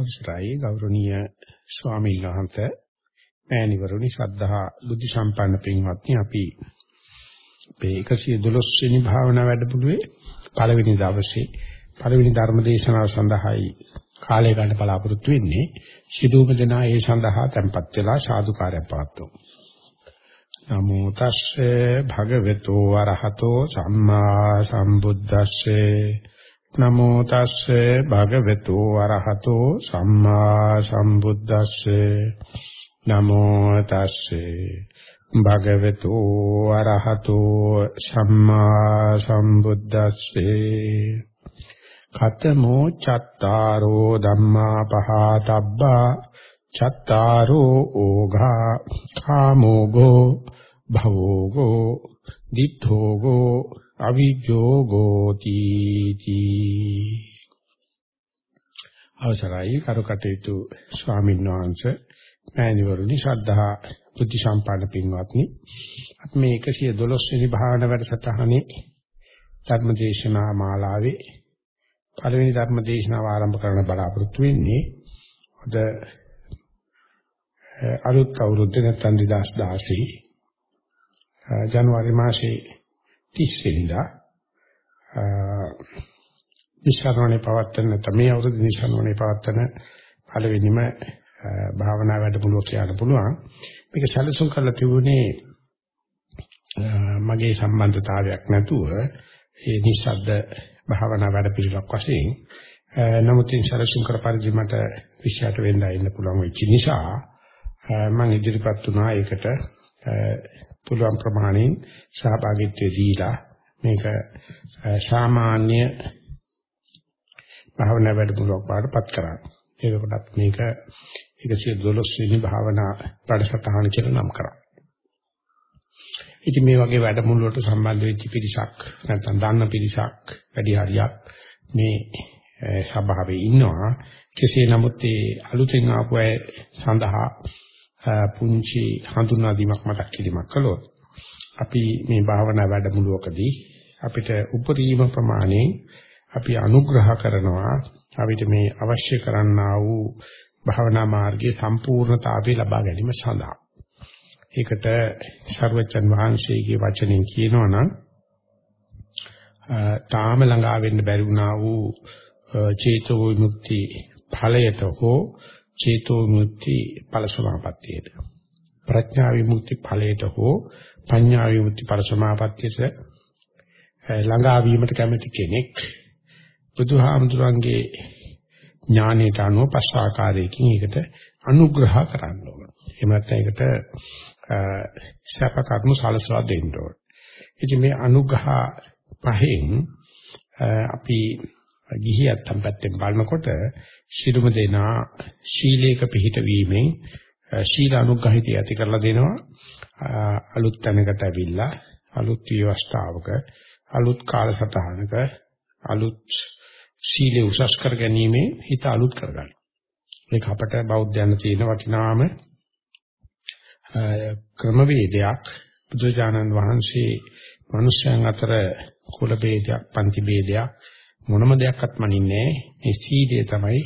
අවසරයි ගෞරවනීය ස්වාමීන් වහන්සේ. මෑණිවරුනි ශ්‍රද්ධා බුද්ධ සම්පන්න පින්වත්නි අපි මේ 112 වෙනි භාවනා වැඩමුළුවේ පළවෙනි දවසේ පළවෙනි ධර්ම දේශනාව සඳහායි කාලය ගන්න බලාපොරොත්තු වෙන්නේ. සිදුවම දෙනා ඒ සඳහා tempත් වෙලා සාදුකාරයක් පවත්වමු. නමෝ තස්සේ භගවතු වරහතෝ සම්මා සම්බුද්දස්සේ නමෝ තස්සේ භගවතු වරහතෝ සම්මා සම්බුද්දස්සේ. නමෝ තස්සේ භගවතු වරහතෝ සම්මා සම්බුද්දස්සේ. කතමෝ චත්තාරෝ ධම්මා පහතබ්බා. චත්තාරෝ ඕඝා. කාමෝගෝ භවෝගෝ දිඨෝගෝ අවිජෝගෝති තී. අවසරයි කරුකටේතු ස්වාමීන් වහන්සේ මෑණිවරුනි ශ්‍රද්ධා බුද්ධ සම්පන්න පින්වත්නි. අපි මේ 112 වෙනි භාවනා වැඩසටහනේ ධර්මදේශනා මාලාවේ පළවෙනි ධර්මදේශනාව ආරම්භ කරන්න බලාපොරොත්තු වෙන්නේ අද අලුත් අවුරුද්ද නැත්නම් 2016 ජනවාරි මාසයේ 30 වෙනිදා නිෂ්කරණේ පවත්තන තමයි අවුරුදු නිෂ්කරණේ පවත්තන පළවෙනිම භාවනා වැඩමුළුව කියන්න පුළුවන්. මේක සැලසුම් කරලා තිබුණේ මගේ සම්බන්ධතාවයක් නැතුව ඒ නිස්සද්ද භාවනා වැඩ පිළිවෙලක් වශයෙන් නමුත් ඉන් සැලසුම් කර පරිදි මට විශ්යට වෙන්න ඉන්න පුළුවන් වෙච්ච නිසා මම ඉදිරිපත් වුණා ඒකට පුළුවන් ප්‍රමාණයෙන් සහභාගීත්වය දීලා මේක සාමාන්‍ය භාවනා වැඩමුළුවක් වඩපත් කරා. ඒකකොටත් මේක 112 වෙනි භාවනා වැඩසටහන කියලා නම් කරා. ඉතින් මේ වගේ වැඩමුළුවට සම්බන්ධ වෙච්ච පිරිසක් නැත්නම් දන්න පිරිසක් වැඩි හරියක් මේ සභාවේ ඉන්නවා. කෙසේ නමුත් ඒ අලුතෙන් ආපු අය සඳහා පුංචි හඳුනා දීමක් මතක් කිරීමක් කළොත් අපි මේ භාවනා වැඩමුළුවකදී අපිට උපරිම ප්‍රමාණයෙන් අපි අනුග්‍රහ කරනවා අපිට මේ අවශ්‍ය කරන්නා වූ භාවනා මාර්ගයේ සම්පූර්ණතාවය ලබා ගැනීම සඳහා. ඒකට සර්වචන් වහන්සේගේ වචනෙන් කියනවා නම් තාම ළඟා වෙන්න බැරි වුණා වූ චේතෝ විමුක්ති ඵලයට හෝ චේතෝ විමුක්ති ඵල සමාපත්තියට ප්‍රඥා විමුක්ති ඵලයට හෝ පඤ්ඤා විමුක්ති ඵල සමාපත්තියට ළඟා වීමට කැමති කෙනෙක් බුදුහාමුදුරන්ගේ ඥානයට අනුව පස් ආකාරයකින් ඒකට අනුග්‍රහ කරන්න ඕන. එහෙම නැත්නම් ඒකට ශාප කර්ම සලසවා දෙන්න ඕන. ඉතින් මේ අනුග්‍රහ පහෙන් අපි ගිහියත්තන් පැත්තෙන් බලනකොට ශිරුම දෙනා ශීලයක පිහිට වීමෙන් ශීල අනුග්‍රහිතය ඇති කරලා දෙනවා අලුත් තැනකට ඇවිල්ලා අලුත් විවස්ථාවක අලුත් කාලසටහනක අලුත් සීලේ උසස් කර ගැනීම හිත අලුත් කරගන්න. මේක අපට බෞද්ධයන් තියෙන වටිනාම ක්‍රමවේදයක් බුදුජානන් වහන්සේ මිනිස්යන් අතර කුල ભેදයක්, පන්ති ભેදයක් මොනම දෙයක්වත් මනින්නේ මේ සීලය තමයි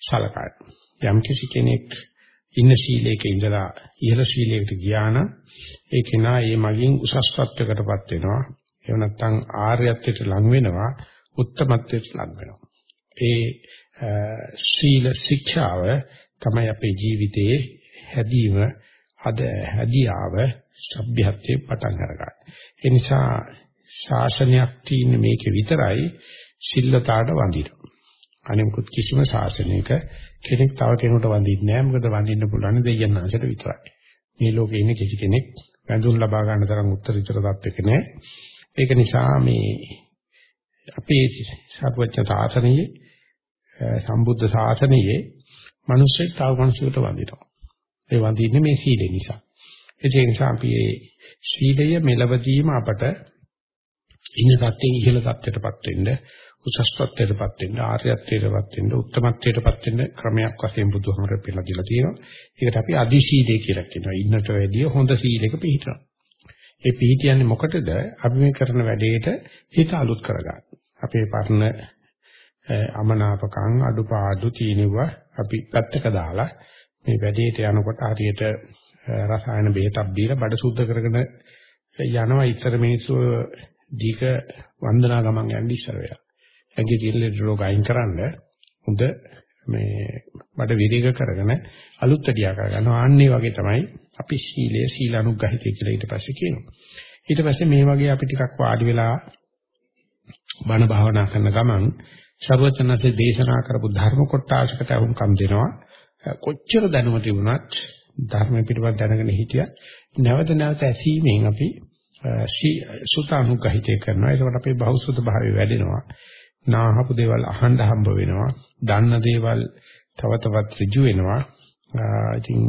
සලකන්නේ. යම් කිසි කෙනෙක් ඉන්න සීලයක ඉඳලා ඉහළ සීලයකට ගියා නම් ඒ කෙනා ඒ මගින් උසස් ත්වයකටපත් වෙනවා. එහෙම නැත්නම් ආර්යත්වයට ලං වෙනවා, උත්තමත්වයට ලං වෙනවා. ඒ සීල ශික්ෂාව තමයි අපේ ජීවිතයේ හැදීම අද හැදියාව සભ્યත්වයේ පටන් අරගන්න. ඒ නිසා ශාසනයක් තියෙන මේකේ විතරයි සිල්ලතාවට වඳිනවා. අනිකුත් කිසිම ශාසනයක කෙනෙක් තව කෙනෙකුට වඳින්නේ නැහැ. මොකද වඳින්න පුළුවන් දෙයයන් ආශයට විතරයි. මේ ලෝකේ ඉන්න කිසි කෙනෙක් වැඳුම් ලබා ගන්න තරම් උත්තරීතර තත්ත්වයක නැහැ. ඒක නිසා මේ අපේ සාපවච්ච සාසනයේ සම්බුද්ධ ශාසනයේ මිනිස්සෙක් තව මිනිසෙකුට වඳිනවා. ඒ වඳින්නේ මේ සීලය නිසා. ඒ නිසා අපි මේ සීලය මෙලවදීම අපට ඉන්න සත්‍යයෙන් ඉහළ සත්‍යයටපත් වෙන්න උසස් ත්වයටපත් වෙන්න ආර්යත්වයටපත් වෙන්න උත්තමත්වයටපත් වෙන්න ක්‍රමයක් වශයෙන් බුදුහමර පෙළලා දීලා තියෙනවා. ඒකට අපි අදි සීලය කියලා කියනවා. ඉන්නට වැඩිය හොඳ සීලයක පිළිහිටනවා. ඒ පිළිහිටියන්නේ මොකටද? අපි මේ කරන වැඩේට හිත අලුත් කරගන්න. අපේ පරණ අමනාපකම් අඩුපාඩු තියෙනවා අපි පැත්තක දාලා මේ වැඩේට යනකොට හරියට රසායන බෙහෙතක් දීලා බඩ සුද්ධ කරගෙන යනවා ඉතර මිනිස්සු දීක වන්දනා ගමන් යන්න ඉස්සර වෙලා. ඇඟේ තියෙන රෝග අයින් කරන්න හොඳ මේ බඩ විරේක කරගෙන අලුත් ටියා කරගන්නවා. ආන්නේ වගේ තමයි අපි සීලය සීලානුග්‍රහිතය කියලා ඊට පස්සේ කියනවා. ඊට පස්සේ මේ වගේ අපි ටිකක් වාඩි වෙලා බණ භාවනා කරන ගමන් සර්වචනසේ දේශනා කරපු ධර්ම කොටාසකට අහුම්කම් දෙනවා. කොච්චර දැනුම තිබුණත් ධර්ම පිටපත් දැනගෙන හිටියත් නැවත නැවත ඇසීමෙන් අපි සුතානුගහිතය කරනවා. ඒකට අපේ බෞද්ධ භාවය වැඩෙනවා. නාහපු දේවල් අහන්න හම්බ වෙනවා. දන්න දේවල් තව තවත් ඍජු වෙනවා. ඉතින්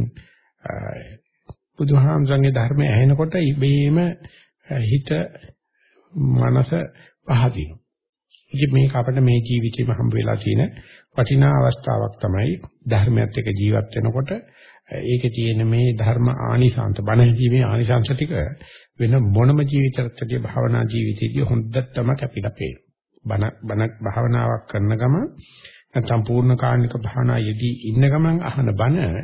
බුදුහාමසංගේ ධර්මය ඇහෙනකොට ඉබේම හිත මනස පහදිනවා. ඉතින් මේක අපිට මේ ජීවිතේම හම්බ වෙලා තියෙන වටිනා අවස්ථාවක් තමයි ධර්මයත් එක්ක ජීවත් වෙනකොට ඒකේ තියෙන මේ ධර්ම ආනිසංස බණ ජීවේ ආනිසංස ටික වෙන මොනම ජීවිතයකදී භාවනා ජීවිතයේදී හොඳටම කැපිලා පේනවා. බණ බණ භාවනාවක් කරන ගම නැත්නම් පූර්ණ කාණික භාවනා යෙදී ඉන්න ගමන් අහන බණ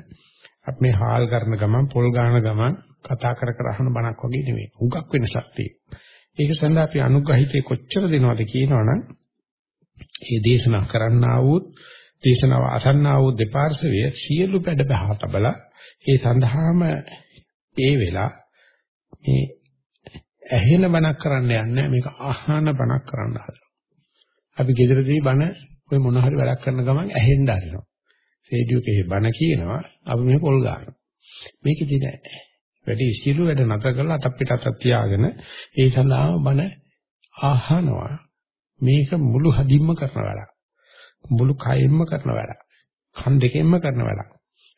අපි මේ හාල් කරන ගමන් පොල් ගාන ගමන් කතා කර කර අහන බණක් වගේ නෙමෙයි. හුඟක් වෙනසක් තියෙනවා. ඒක සඳහා අපි අනුග්‍රහිතේ කොච්චර දෙනවද කියනවනම් මේ දේශනා කරන්නා වූත් දේශනාව අසන්නා වූ දෙපාර්ශවය සියලු පැඩ බහ තබලා ඒ සඳහාම ඒ වෙලා මේ ඇහෙන බණක් කරන්න යන්නේ මේක අහන බණක් කරන්න හදනවා. අපි ගෙදරදී බණ ඔය මොන හරි වැඩක් කරන ගමන් ඇහෙන්න හරිනවා. රේඩියෝකේ බණ කියනවා අපි මේ පොල් ගන්නවා. මේකෙදි නෑ. වැඩි සියලු වැඩ නැතර කරලා අතක් පිට අතක් තියාගෙන ඒ සඳහාම බණ අහනවා. මේක මුළු හදින්ම කරන වැඩක්. මුළු කයෙන්ම කරන වැඩක්. කන් දෙකෙන්ම කරන වැඩක්.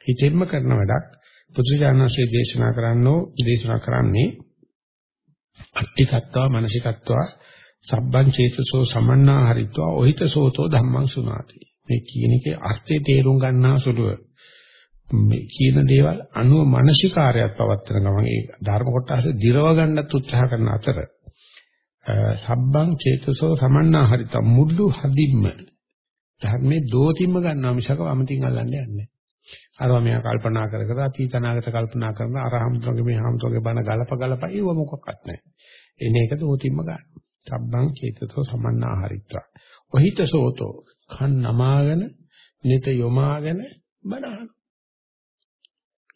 හිතෙන්ම කරන වැඩක්. පුදුජානනාංශයේ දේශනා කරන්නෝ දේශනා කරන්නේ අට්ටිකත්වා මානසිකත්වා සබ්බං චේතසෝ සමන්නා හරිත්වා ඔහිතසෝතෝ ධම්මං සුනාති. මේ කියන එකේ අර්ථය තේරුම් ගන්නා සුළුව මේ කියන දේවල් අනුව මානසිකාරයක් පවත්වන ගමන් ඒ ධර්ම කොටස දිරව ගන්නත් උත්සාහ කරන අතර සබ්බං චේතසෝ සමන්නා හරිත මුළු හදින්ම ධර්මයේ දෝතිම්ම ගන්නවා මිසක වමතින් අල්ලන්නේ නැහැ. අරවා මෙයා කල්පනා කර කර අතීතනාගත කල්පනා කරන අරහම්තුගේ මේ හම්තුගේ බණ ගලප ගලප ඒව මොකක්වත් නැහැ. එන එක දෝතිම්ම ගන්න. සබ්බං චේතසෝ සමන්නා හරිත්වා. ඔහිත සෝතෝ කන් නමාගෙන නිත යොමාගෙන බණහන.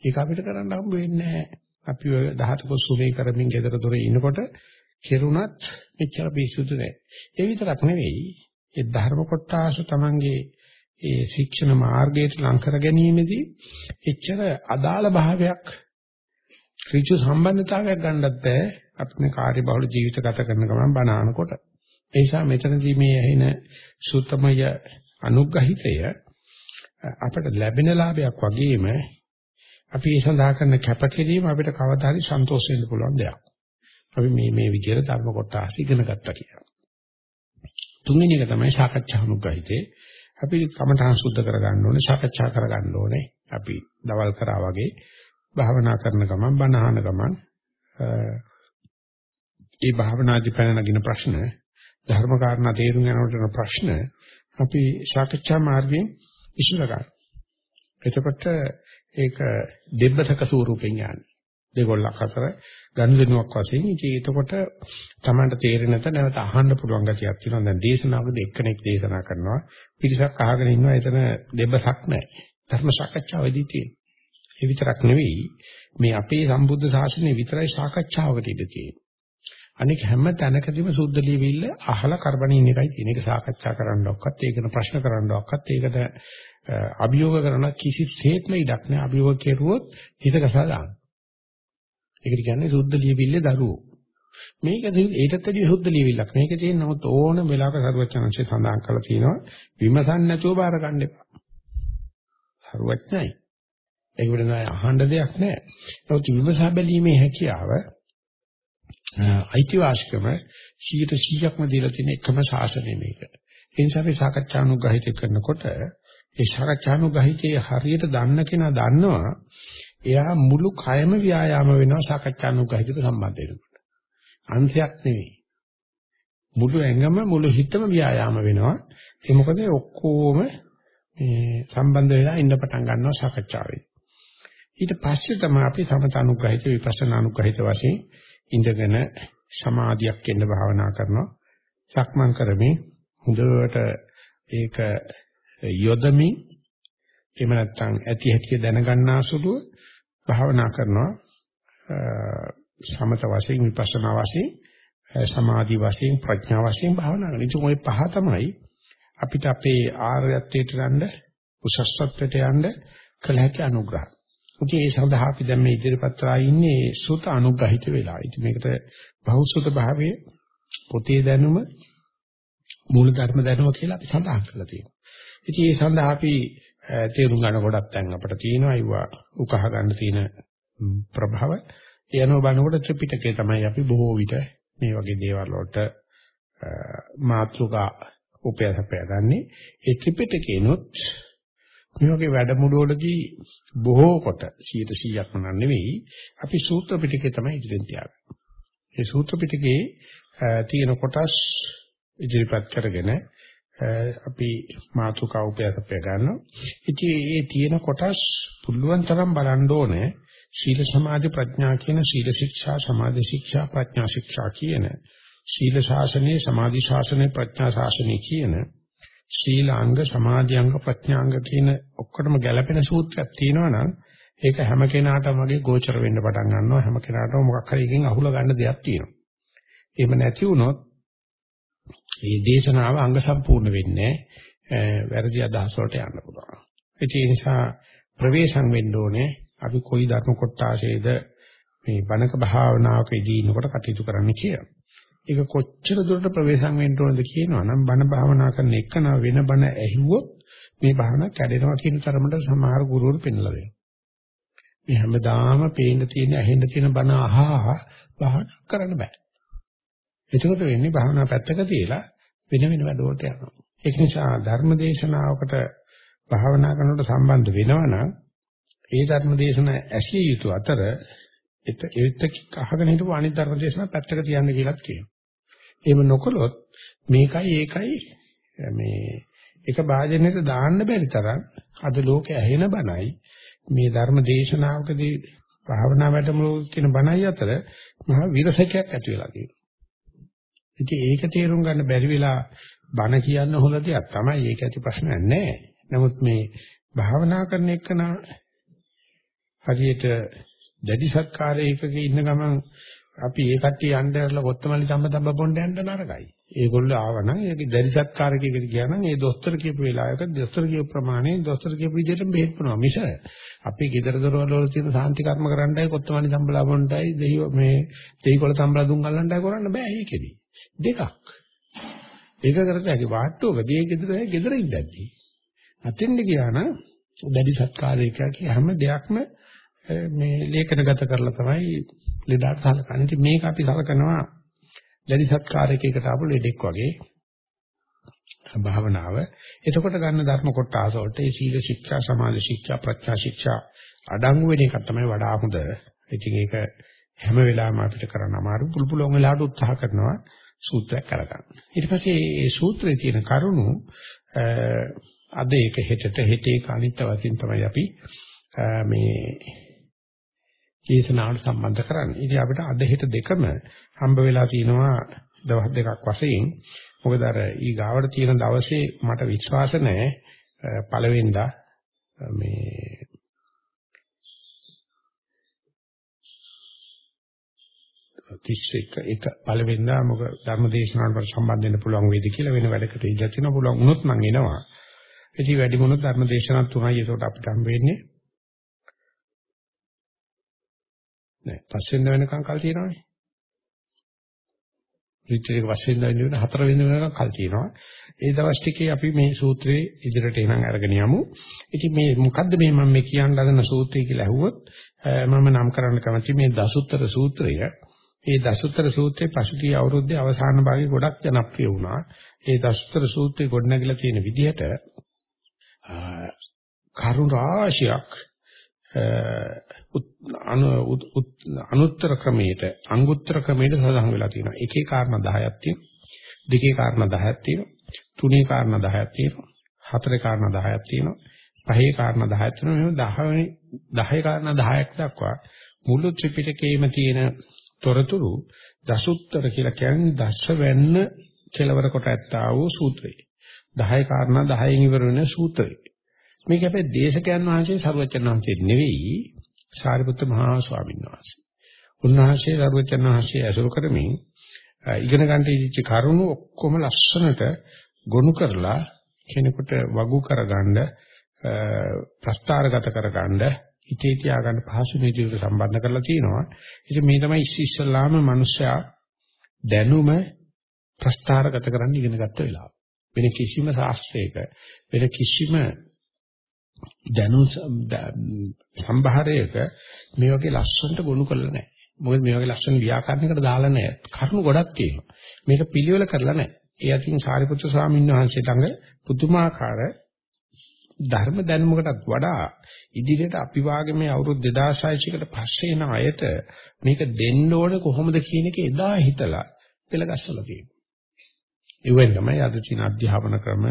ඒක අපිට කරන්න හම්බ වෙන්නේ නැහැ. අපි ඔය 18 කුසුමේ කරමින් ගෙදර දොරේ ඉනකොට කෙරුණත් මෙච්චර පිසුදු නැහැ. ඒ විතරක් නෙවෙයි ඒ ධර්ම කොටාස තමන්ගේ ඒ ශික්ෂණ මාර්ගයට ලං කර ගැනීමේදී එච්චර අදාළ භාවයක් ඍජු සම්බන්ධතාවයක් ගන්නත් බෑ අපි මේ කාර්යබහුල ජීවිත ගත කරන ගමන් බණානකොට ඒ නිසා මෙතනදී මේ ඇහෙන සුත්තමය අනුග්‍රහිතය අපට ලැබෙන ලාභයක් වගේම අපි ඒ සඳහා කරන කැපකිරීම අපිට කවදා හරි සන්තෝෂ වෙන්න පුළුවන් දෙයක්. අපි මේ මේ විදිහට ධර්ම කොටස ඉගෙන ගත්තා කියලා. තුන්වෙනි එක තමයි සාකච්ඡා අනුග්‍රහිතේ. අපි කමඨහං සුද්ධ කරගන්න ඕනේ, සාකච්ඡා කරගන්න ඕනේ. අපි දවල් කරා වගේ භාවනා කරන ගමන්, බණ අහන ගමන් ඒ භාවනාදි පැන නගින ප්‍රශ්න, ධර්ම කාරණා තේරුම් ගන්නකොට ප්‍රශ්න අපි සාකච්ඡා මාර්ගයෙන් විසඳ ගන්න. එතකොට ඒක දෙබ්බතක ස්වරූපෙන් යන්නේ. දෙගොල්ලක් අතර ගනුදෙනුවක් වශයෙන් ඉතින් එතකොට Tamanට තේරෙන්නේ නැත නැවත අහන්න පුළුවන් ගතියක් තියෙනවා. දැන් දේශනාවකදී එක්කෙනෙක් දේශනා කරනවා පිරිසක් අහගෙන ඉන්නවා එතන දෙබ්බසක් නැහැ. ධර්ම සාකච්ඡාවේදී තියෙනවා. ඒ විතරක් නෙවෙයි මේ අපේ සම්බුද්ධ ශාසනය විතරයි සාකච්ඡාවකට ඉඳ තියෙන්නේ. අනික හැම තැනකදීම සුද්ධ ලියවිල්ල අහලා කරබනින් එකයි තියෙන. ඒක සාකච්ඡා කරන්නවක්වත් ඒකන ප්‍රශ්න කරන්නවක්වත් ඒකට අභියෝග කරන කිසිසේත්ම ඉඩක් නැහැ. අභියෝග කෙරුවොත් හිත ගසා දානවා. ඒකට කියන්නේ සුද්ධ ලියවිල්ලේ දරුවෝ. මේක ඒකත් ඇදී සුද්ධ ලියවිල්ලක්. මේක තියෙන නමුත් ඕන වෙලාවක සරුවචනංශය සඳහන් කරලා තියෙනවා විමසන්න නැතුව බාර ගන්න එපා. සරුවචනයි. ඒක වෙන අහන්න දෙයක් නැහැ. නමුත් විමසා බැලීමේ හැකියාව අයිතිවාසිකම 100%ක්ම දීලා තියෙන එකම ශාසනය මේක. ඒ නිසා අපි සාකච්ඡානුග්‍රහිත කරනකොට ඒ සාකච්ඡානුග්‍රහිතේ හරියට දන්න කෙනා දන්නවා එයා මුළු කයම ව්‍යායාම වෙනවා සාකච්ඡානුගහිතට සම්බන්ධ වෙනකොට. අන්තයක් නෙවෙයි. මුළු ඇඟම මුළු හිතම ව්‍යායාම වෙනවා. ඒ මොකද ඔක්කොම මේ සම්බන්ධ වෙලා ඉන්න පටන් ගන්නවා සාකච්ඡාවේ. ඊට පස්සේ තමයි අපි සමතනුග්‍රහිත විපස්සනා අනුග්‍රහිත වශයෙන් ඉඳගෙන සමාධියක් එන්න භාවනා කරනවා. සක්මන් කරමින් හොඳට ඒක යොදමින් එහෙම නැත්නම් ඇති හැටි දැනගන්නාසුලුව භාවනා කරනවා. සමත වශයෙන් විපස්සනා වශයෙන් සමාධි වශයෙන් ප්‍රඥා වශයෙන් භාවනා කරනවා. ඉතින් ওই පහ තමයි අපිට අපේ ආර්යත්වයට ගන්න උසස්ත්වයට යන්න කළ හැකි අනුග්‍රහ. ඉතින් ඒ සඳහා අපි දැන් මේ ඉදිරිපත් කරලා ඉන්නේ සුත අනුග්‍රහිත වෙලා. ඉතින් මේකට බහුසුත භාවයේ පොතේ දැනුම මූල ධර්ම දැනුම කියලා අපි සඳහන් කරලා තියෙනවා. ඉතින් ඒ සඳහා අපි තේරුම් ගන්න ගොඩක් දැන් අපිට තියෙනවා අයවා උකහා ගන්න තියෙන ප්‍රභව. ඒ අනුව බලනකොට ත්‍රිපිටකය තමයි අපි බොහෝ විට මේ වගේ දේවල් වලට මාත්‍රිකා උපයසපය ගන්නේ. ඒ ත්‍රිපිටකේනොත් මේ වගේ වැඩමුළුවලදී බොහෝ කොට 100%ක්ම නන් නෙවෙයි අපි සූත්‍ර පිටකේ තමයි ඉදිරියෙන් තියාගන්නේ. මේ සූත්‍ර පිටකේ තියෙන කොටස් ඉදිරිපත් කරගෙන අපි මාතුකා උපයසපය ගන්නවා. ඉතින් මේ තියෙන කොටස් පුළුවන් තරම් බලන්න ඕනේ සීල සමාධි ප්‍රඥා කියන සීල ශික්ෂා සමාධි ශික්ෂා ප්‍රඥා ශික්ෂා කියන සීල ශාසනයේ සමාධි ශාසනයේ ප්‍රඥා ශාසනයේ කියන ශීලාංග සමාධිංග ප්‍රඥාංග කියන ඔක්කොටම ගැළපෙන සූත්‍රයක් තියෙනවා නම් ඒක හැම කෙනාටම වගේ ගෝචර වෙන්න පටන් ගන්නවා හැම කෙනාටම මොකක් හරි එකකින් අහුල ගන්න දෙයක් තියෙනවා. එහෙම නැති වුණොත් මේ දේශනාව අංග සම්පූර්ණ වෙන්නේ වැරදි අදහස් වලට යන්න පුළුවන්. ඒ නිසා ප්‍රවේශම් වෙන්න ඕනේ අපි කොයි ධර්ම කොටාසේද මේ බණක භාවනාවක ඉදීනකොට කටයුතු කරන්න කියලා. ඒක කොච්චර දුරට ප්‍රවේශම් වෙන්න ඕනද කියනවා නම් බණ භාවනා කරන එකන වෙන බණ ඇහුවොත් මේ භාවනා කැඩෙනවා කියන තරමට සමහර ගුරුවරු පෙන්ලා දෙනවා. මේ හැමදාම පේන්න තියෙන ඇහෙන්න තියෙන බණ අහහා භාවනා කරන්න බෑ. එතකොට වෙන්නේ භාවනා පැත්තක තියලා වෙන වෙන වැඩවලට යනවා. ඒක නිසා ධර්ම දේශනාවකට භාවනා කරනකොට සම්බන්ධ වෙනවා නම් ඒ ධර්ම දේශන ඇසිය යුතු අතර එත ඒත් අහගෙන හිටපු අනිත් ධර්ම දේශන පැත්තක තියන්න කියලාත් කියනවා. එහෙම නොකළොත් මේකයි ඒකයි මේ එක වාජනෙට දාන්න බැරි තරම් අද ලෝකේ ඇහෙන බණයි මේ ධර්ම දේශනාවකදී භාවනා වැඩමුළු කියන බණයි අතර මහා විරසකයක් ඇති වෙලා තියෙනවා. ඉතින් ඒක තේරුම් ගන්න බැරි වෙලා බණ කියන්න හොඳ දෙයක් තමයි. ඒක ඇති ප්‍රශ්නයක් නැහැ. නමුත් මේ භාවනා කරන එකනා හරියට දැඩි සත්කාරයකක ඉන්න ගමන් අපි ඒ කට්ටිය යන්න ඇරලා කොත්තමල්ලි සම්බ තම්බ පොණ්ඩ යන්න නරකයි. ඒගොල්ලෝ ආවනම් ඒක දැඩි සත්කාරකයකට ගියා නම් ඒ දොස්තර කියපු වෙලාවක දොස්තර කියපු ප්‍රමාණය දොස්තර කියපු විදිහට බෙහෙත් කරනවා මිස අපි ගෙදර දොරවල් වල තියෙන සාන්ති කර්ම කරන්නයි කොත්තමල්ලි සම්බලා පොණ්ඩයි දෙහිව මේ දෙහිකොළ සම්බලා දුම් ගන්නයි කරන්න බෑ ඒකෙදි. දෙකක්. ඒක කරට ඇති වාට්ටුවකදී ඒ ගෙදර ගෙදර ඉඳද්දි. අතෙන්ද ගියා නම් දැඩි සත්කාරයක හැම දෙයක්ම මේ ලේඛනගත කරලා තමයි ලෙඩක් සලකන්නේ. ඉතින් මේක අපි සලකනවා දැඩි සත්කාරයකකට ආපු ලෙඩෙක් වගේ භාවනාව. එතකොට ගන්න ධර්ම කොටස වලට ඒ සීල ශික්ෂා, සමාධි ශික්ෂා, ප්‍රඥා ශික්ෂා අඩංගු වෙන එක තමයි වඩා හොඳ. ඉතින් ඒක හැම වෙලාවෙම අපිට කරන්න අමාරු. පුළු පුළුවන් වෙලාවට උත්සාහ කරනවා සූත්‍රයක් කරගන්න. ඊට පස්සේ මේ සූත්‍රයේ තියෙන කරුණු අද ඒක හෙටට හෙටේ කනිට වශයෙන් තමයි අපි මේ දේශනාවට සම්බන්ධ කරන්නේ. ඉතින් අපිට අද හෙට දෙකම හම්බ වෙලා තිනවා දවස් දෙකක් වශයෙන්. මොකද අර ඊ ගාවට තියෙන දවසේ මට විශ්වාස නැහැ පළවෙනිදා මේ තිස්සෙක එක පළවෙනිදා මොක ධර්ම දේශනාවට සම්බන්ධ වෙන්න පුළුවන් වේද කියලා වෙන වැඩකට ඉඳලා තිනවා පුළුවන් වුණොත් මම එනවා. ඉතින් වැඩි මොනොත් ධර්ම දේශනාවක් තුනයි ඒකට අපිට හම්බ වෙන්නේ. නෑ පස්වෙන්ද වෙනකන් කල් තියෙනවනේ. රිට්‍රීට් එක පස්වෙන්ද වෙන හතර වෙනි වෙනකන් කල් තියෙනවා. ඒ දවස් ටිකේ අපි මේ සූත්‍රයේ ඉදිරියට එනං අරගෙන යමු. ඉතින් මේ මොකද්ද මේ මම මේ කියන්න හදන සූත්‍රය කියලා ඇහුවොත් මම නම් කරන්න කැමති මේ දසුත්තර සූත්‍රය. මේ දසුත්තර සූත්‍රයේ පසුගිය අවුරුද්දේ අවසාන භාගයේ ගොඩක් ජනප්‍රිය වුණා. ඒ දසුත්තර සූත්‍රය ගොඩනැගිලා තියෙන විදිහට කරුණ රාශියක් අනුත්තර ක්‍රමයට අංගුත්තර ක්‍රමයට සඳහන් වෙලා තියෙනවා. එකේ කාරණා 10ක් තියෙනවා. දෙකේ කාරණා 10ක් තියෙනවා. තුනේ කාරණා 10ක් තියෙනවා. හතරේ කාරණා 10ක් තියෙනවා. පහේ කාරණා 10ක් තියෙනවා. මෙහෙම 10 10 කාරණා 10ක් දක්වා මුළු ත්‍රිපිටකයේම තියෙන තොරතුරු දසුත්තර කියලා කියන්නේ දස වෙන්න කෙලවර කොට ඇත්තා වූ සූත්‍රය. 10 කාරණා 10න් ඉවර වෙන සූත්‍රය. මේක අපේ දේශකයන් වහන්සේ සර්වචන් වහන්සේ නෙවෙයි සාරිපුත්‍ර මහා ස්වාමීන් වහන්සේ. උන්වහන්සේ සර්වචන් වහන්සේ ඇසුරු කරමින් ඉගෙන ගන්න ඉච්ච කරුණු ඔක්කොම ලස්සනට ගොනු කරලා කෙනෙකුට වගු කරගන්න ප්‍රස්තාරගත කරගන්න හිතේ තියාගන්න පහසු නිදියට සම්බන්ධ කරලා තියෙනවා. ඉතින් මේ තමයි ඉස්සි ඉස්සල්ලාම මිනිස්සයා දැනුම ප්‍රස්තාරගත කරන්න ඉගෙන ගත්ත වෙලාව. වෙන කිසිම ශාස්ත්‍රයක වෙන කිසිම දැනුම් සම්භාරයක මේ වගේ ලස්සනට ගොනු කරලා නැහැ. මොකද මේ වගේ ලස්සන ව්‍යාකරණයකට දාලා නැහැ. කරුණු ගොඩක් තියෙනවා. මේක පිළිවෙල කරලා නැහැ. ඒ අතින් සාරිපුත්‍ර ස්වාමීන් වහන්සේ ළඟ පුදුමාකාර ධර්ම දැනුමකටත් වඩා ඉදිරියට අපි වාගේ මේ අවුරුදු 2600කට පස්සේ එන අයට මේක දෙන්න ඕනේ කොහොමද කියන එක එදා හිතලා පෙළගස්සලා තියෙනවා. ඒවෙන් තමයි අද තියෙන අධ්‍යාපන ක්‍රම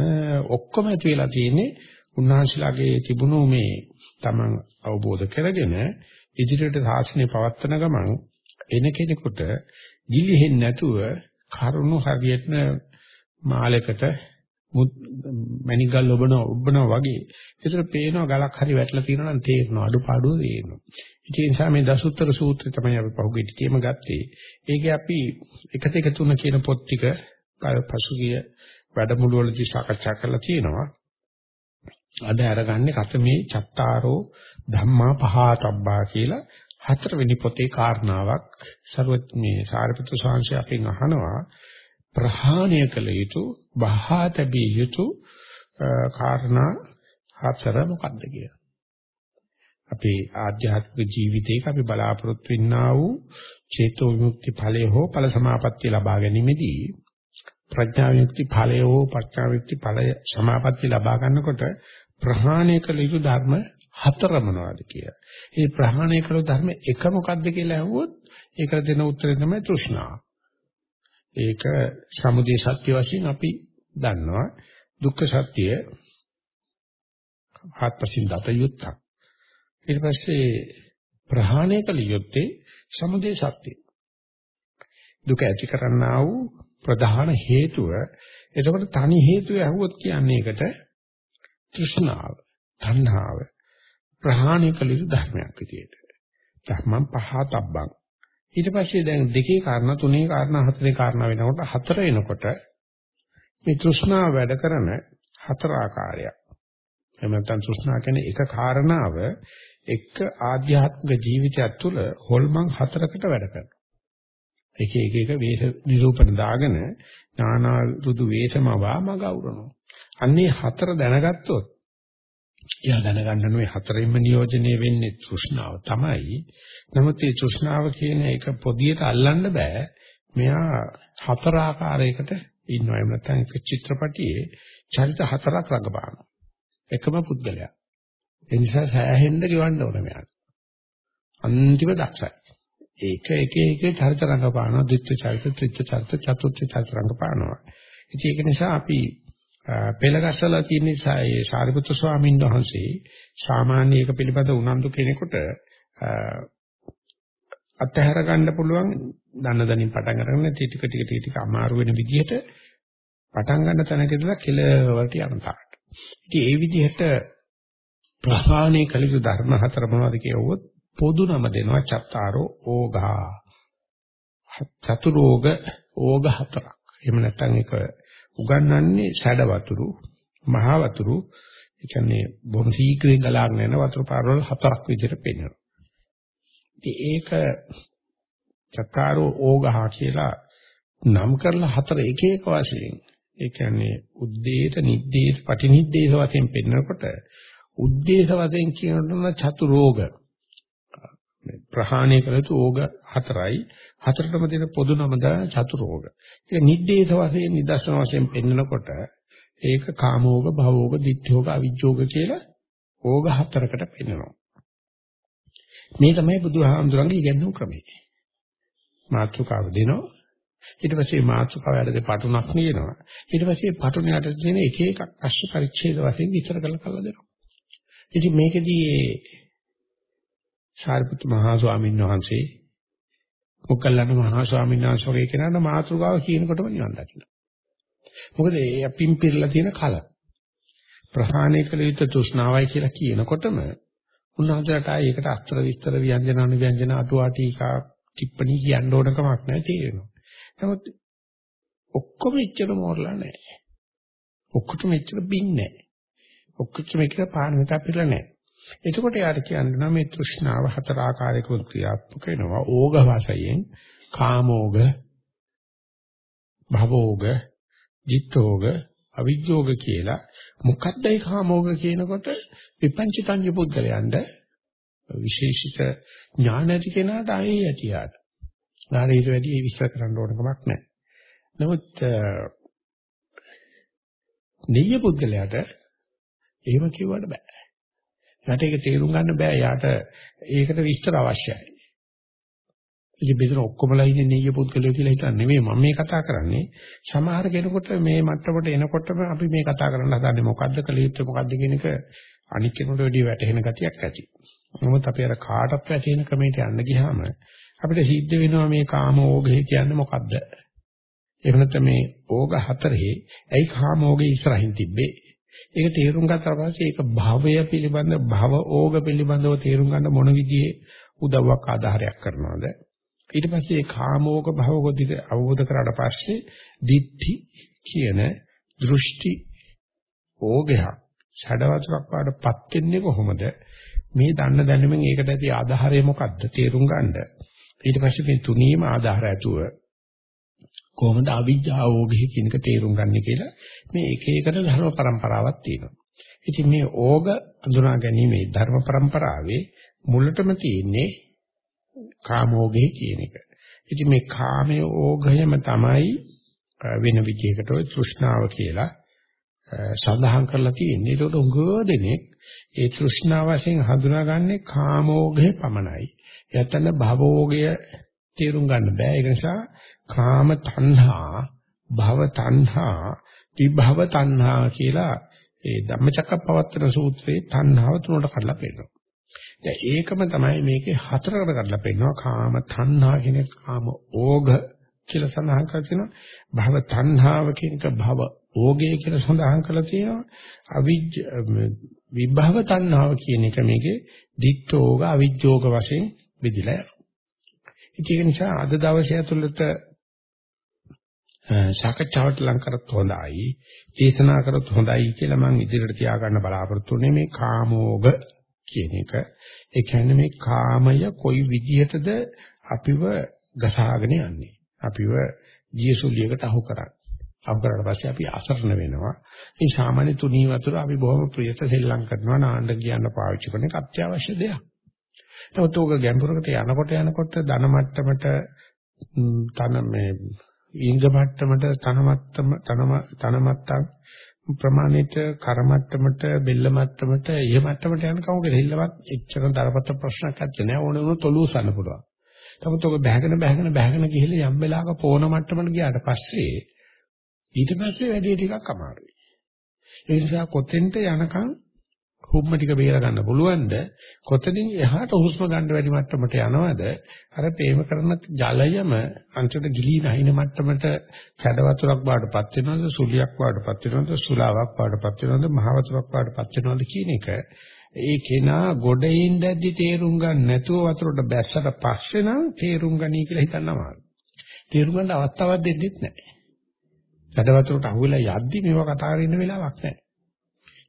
ඔක්කොම ඇති වෙලා තියෙන්නේ උන්වහන්සේලාගේ තිබුණු මේ Taman අවබෝධ කරගෙන ඉදිරියට සාසනය පවත්වන ගමන් එන කෙනෙකුට ගිලිහෙන්නේ නැතුව කරුණු හරියට මාලයකට මණිගල් ඔබන ඔබනවා වගේ ඒතර පේනවා ගලක් හරි වැටලා තියෙනවා නම් තේරෙනවා අඩුපාඩුව තේරෙනවා. ඒ නිසා මේ දසුත්තර සූත්‍රය තමයි අපි පහුගිය ටිකේම ගත්තේ. ඒකේ අපි එකට එක තුන කියන පොත් ටික පසුගිය වැඩමුළු වලදී සාකච්ඡා කරලා තියෙනවා. අද අරගන්නේ කතමේ චත්තාරෝ ධම්මා පහතබ්බා කියලා හතරවෙනි පොතේ කාරණාවක් සරුවත් මේ සාරිපුත්‍ර ස්වාමීන් අපෙන් අහනවා ප්‍රහාණය කළ යුතු බහා තැබිය යුතු කාරණා හතර මොකක්ද කියලා. අපේ ආධ්‍යාත්මික ජීවිතයක අපි බලාපොරොත්තු වෙන්නා වූ චේතෝ විමුක්ති ඵලය හෝ ඵල සමාපත්තිය ලබා ගැනීමේදී ප්‍රඥා විමුක්ති ඵලය හෝ ප්‍රඥා විමුක්ති ඵලය සමාපත්තිය ලබා ගන්නකොට ප්‍රහාණය කළ යුතු ධර්ම හතර මොනවද කියලා. මේ ප්‍රහාණය කළ ධර්ම එක මොකක්ද කියලා අහුවොත් ඒකට දෙන උත්තරය තමයි තෘෂ්ණාව. ඒක සමුදය සත්‍ය වශයෙන් අපි දන්නවා. දුක්ඛ සත්‍ය හත්පසින් දත යුත්තක්. ඊට පස්සේ ප්‍රහාණය කළ යුත්තේ සමුදය සත්‍ය. දුක ඇති කරන්නා වූ ප්‍රධාන හේතුව එතකොට තනි හේතුව ඇහුවොත් කියන්නේ ඒකට තෘෂ්ණාව, තණ්හාව ප්‍රහාණය කළ යුතු ධර්මයක් විදියට. ධම්මං පහතබ්බං ඊට පස්සේ දැන් දෙකේ කාරණා තුනේ කාරණා හතරේ කාරණා වෙනකොට හතර එනකොට මේ තෘෂ්ණාව වැඩ කරන හතර ආකාරයක්. එහෙම නැත්නම් තෘෂ්ණා කියන්නේ එක කාරණාව එක ආධ්‍යාත්මික ජීවිතයක් තුළ හොල්මන් හතරකට වැඩ කරනවා. එක එක එක වේශ නිරූපණ දාගෙන නානා රුදු වේශමවා මග අවරනවා. අන්නේ හතර දැනගත්තොත් එයා දැනගන්න මේ හතරින්ම නියෝජනය වෙන්නේ තෘෂ්ණාව තමයි. නමුත් මේ තෘෂ්ණාව කියන එක පොදියට අල්ලන්න බෑ. මෙයා හතර ආකාරයකට ඉන්නවා. එහෙම නැත්නම් එක චිත්‍රපටියේ චරිත හතරක් රඟපානවා. එකම පුද්ගලයා. ඒ නිසා සෑහෙන්න ගෙවන්න ඕන මෙයාට. අන්තිම දක්ෂයි. ඒක එක එක චරිත රඟපානවා. ද්විත්‍ය චරිත, ත්‍රිත්‍ය චරිත, චතුර්ථ චරිත රඟපානවා. ඉතින් ඒක නිසා අපි පෙළගස්සලා තියෙන නිසා ඒ සාරිපුත්‍ර ස්වාමීන් වහන්සේ සාමාන්‍ය එක පිළිබඳ උනන්දු කෙනෙකුට අත්හැර ගන්න පුළුවන් දන්න දනින් පටන් අරගෙන ටික ටික ටික ටික අමාරු වෙන විදිහට පටන් ගන්න තැනක ඉඳලා කෙලවරට යන තාට. ඉතින් ඒ විදිහට ප්‍රහාණය කළ යුතු ධර්ම හතර මොනවද කියවුවොත් පොදු නම දෙනවා චත්තාරෝ ඕඝා. චතුරෝග ඕඝ හතරක්. එහෙම නැත්නම් ඒක උගන්වන්නේ සැඩ වතුරු, මහ වතුරු, ඒ කියන්නේ බොහොම ශීඝ්‍රයෙන් ගලාගෙන යන වතුරු පාරවල් හතරක් විදිහට පෙන්වනවා. ඉතින් ඒක චක්කාරෝ ඕගහ කියලා නම් කරලා හතර එක එක වශයෙන් ඒ කියන්නේ උද්දේත නිද්දේත පටිනිද්දේත වශයෙන් පෙන්නකොට උද්දේශ වශයෙන් කියනකොට චතුරෝග ප්‍රහාණය කළ යුතු ඕග හතරයි හතරටම දෙන පොදු නම තමයි චතුරෝග. ඒක නිද්දේශ වශයෙන් නිදර්ශන වශයෙන් පෙන්නකොට ඒක කාමෝග, භවෝග, ditthෝග, අවිජ්ජෝග කියලා ඕග හතරකට පෙන්නනවා. මේ තමයි බුදුහාමුදුරන්ගේ ඉගැන්වීම් ක්‍රමය. මාත්‍රකාව දෙනවා ඊට පස්සේ මාතෘකාව යටතේ පටුනක් නියනවා. ඊට පස්සේ පටුන යටතේ තියෙන එක එකක් අශ්‍ය පරිච්ඡේද වශයෙන් විස්තර කරලා කරලා දෙනවා. ඉතින් මේකෙදී ඒ සාරිපුත්තු මහා ස්වාමීන් වහන්සේ මොකල්ලාන මහා ස්වාමීන් වහන්සේ වගේ කෙනාට මාතෘකාව කියනකොටම නිවන් දකින්න. මොකද ඒ අපින් පිරලා තියෙන කල. ප්‍රහාණය කළ යුතු තෘෂ්ණාවයි කියලා කියනකොටම උන්වහන්සේට ආයේ ඒකට අස්තර විස්තර ව්‍යංජන අනුව්‍යංජන අටුවා ටීකා ටිප්පණි කියන්න ඕන කමක් නැහැ තේරෙනවා. නමුත් ඔක්කොම එච්චර මෝරලා නැහැ. ඔක්කොටම එච්චර බින්නේ නැහැ. ඔක්කොටම එච්චර පාරමිතා පිරලා නැහැ. එතකොට යාට කියන්න මේ තෘෂ්ණාව හතර ආකාරයකින් ක්‍රියාත්මක වෙනවා. ඕග වශයෙන් කාමෝග, භවෝග, ජිත්තෝග, අවිජ්ජෝග කියලා. මොකක්ද ඒ කාමෝග කියනකොට විපංචිතංජ පුද්ගලයන්ට විශේෂිත ඥාන ඇති කෙනාට ආයේ යටියට. ඥාන ඊට වැඩි විස්තර කරන්න ඕන කමක් නැහැ. නමුත් නිය පුද්ගලයාට එහෙම කිව්වට බෑ. යාට ඒක තේරුම් ගන්න බෑ. යාට ඒකට විස්තර අවශ්‍යයි. ඉතින් මෙතන ඔක්කොමලා ඉන්නේ නෙయ్య පුද්ගලයෝ කියලා හිතන්නේ නෙමෙයි මම මේ කතා කරන්නේ. සමහර කෙනෙකුට මේ මට්ටමට එනකොටම අපි මේ කතා කරන්න හදන්නේ මොකද්ද කළ යුත්තේ මොකද්ද කියන එක අනික් කෙනෙකුට වැඩි වැටහෙන ගතියක් ඇති. නමුත් අපි අර කාටත් වැටෙන ක්‍රමයට යන්න ගියාම අපිට සිද්ධ වෙනවා මේ කාම ඕගය කියන්නේ මොකද්ද? එහෙම නැත්නම් මේ ඕග හතරේ ඇයි කාම ඕගේ ඉස්සරහින් තිබ්බේ? ඒක තේරුම් ගත්තා පස්සේ ඒක භවය පිළිබඳ භව ඕග පිළිබඳව තේරුම් ගන්න මොන විදිහේ උදව්වක් ආධාරයක් කරනවද? ඊට පස්සේ කාමෝග භවෝග අවබෝධ කරාට පස්සේ දිට්ඨි කියන දෘෂ්ටි ඕගයක් ෂඩවතුරක් පාඩපත් වෙන්නේ කොහොමද? මේ දන්න දැනුමින් ඒකට ඇති ආධාරය මොකක්ද තේරුම් ගන්න. ඊට පස්සේ මේ තුනීම ආධාර ඇතුව කොහොමද අවිජ්ජාෝගහි කියන එක තේරුම් ගන්න කියලා මේ එක එකට ධර්ම પરම්පරාවක් තියෙනවා. ඉතින් මේ ඕග හඳුනා ගැනීම ධර්ම પરම්පරාවේ මුලටම තියෙන්නේ කාමෝගය කියන එක. ඉතින් මේ කාමයේ ඕගයම තමයි වෙන විදිහකට තෘෂ්ණාව කියලා සඳහන් කරලා තියෙන්නේ. ඒකට උගෝ දෙනෙක් ඒ තෘෂ්ණාව වශයෙන් හඳුනාගන්නේ කාමෝගය පමණයි. යතන භවෝගය තේරුම් ගන්න බෑ. ඒ නිසා කාම තණ්හා, භව තණ්හා, විභව තණ්හා කියලා ඒ ධම්මචක්කප්පවත්තන සූත්‍රයේ තණ්හාව තුනට කඩලා පෙන්නනවා. දැන් ඒකම තමයි මේකේ හතරකට කඩලා පෙන්නනවා. කාම තණ්හා කියන කාම ඕග කියලා සඳහන් කරලා තියෙනවා. භව තණ්හාව කියන එක භව ඕගය කියලා සඳහන් කරලා තියෙනවා. අවිජ්ජ විභව තණ්හාව කියන එක මේකේ දික්තෝග අවිජ්ජෝග වශයෙන් බෙදිලා යනවා. ඒක නිසා අද දවසේ ඇතුළත සාකච්ඡාවට ලං කරත් හොඳයි, දේශනා කරත් හොඳයි කියලා මම ඉදිරියට තියාගන්න බලාපොරොත්තු වෙන්නේ මේ කාමෝග කියන එක. ඒ කියන්නේ මේ කාමය කොයි විදිහටද අපිව ගසාගෙන යන්නේ. අපිව දියසුලියකට අහු කරන්නේ. අහු කරලා පස්සේ අපි අසරණ වෙනවා. මේ සාමාන්‍ය තුනී වතුර අපි බොහොම ප්‍රියත සෙල්ලම් කරනවා නාන්න කියන්න පාවිච්චි කරන එක අත්‍යවශ්‍ය දෙයක්. නමුත් ඕක ගැඹුරකට යනකොට යනකොට ධන මට්ටමට තන මේ ඉංග මට්ටමට තන මට්ටම තන මට්ටම් ප්‍රමාණයට කර මට්ටමට බෙල්ල මට්ටමට ඊහ මට්ටමට යනකම් ඔක දෙහිල්ලවත් එච්චර දරපතල ප්‍රශ්නයක් නැත්තේ නෑ ඕන උනොත් ඔලුව සන්න පුළුවන්. නමුත් ඔක බහගෙන බහගෙන බහගෙන ගිහිල්ලා යම් වෙලාවක පෝන මට්ටමට ගියාට පස්සේ ඊට පස්සේ වැඩි ටිකක් අමාරුයි. ඒ නිසා කොතෙන්ට යනකම් හුස්ම ටික බේර ගන්න පුළුවන්ද? කොතනින් එහාට හුස්ම ගන්න වැඩි මට්ටමට යනවද? අර ප්‍රේම කරන ජලයම අන්තිමට ගිලී නැහින මට්ටමට සැඩ වතුරක් බාටපත් වෙනවද? සුලියක් බාටපත් වෙනවද? සුලාවක් බාටපත් වෙනවද? මහ වතුරක් බාටපත් වෙනවද කියන එක ඒ කෙනා ගොඩින් දැද්දි තේරුම් ගන්න නැතුව වතුරට බැස්සට පස්සේ නම් තේරුම් ගනී කියලා හිතන්න අමාරුයි. තේරුම් ගන්න අවස්ථාවක් දෙන්නෙත් නැහැ. සැඩ වතුරට අහුවෙලා යද්දි මේවා කතා කරගෙන ඉන්න වෙලාවක් නැහැ.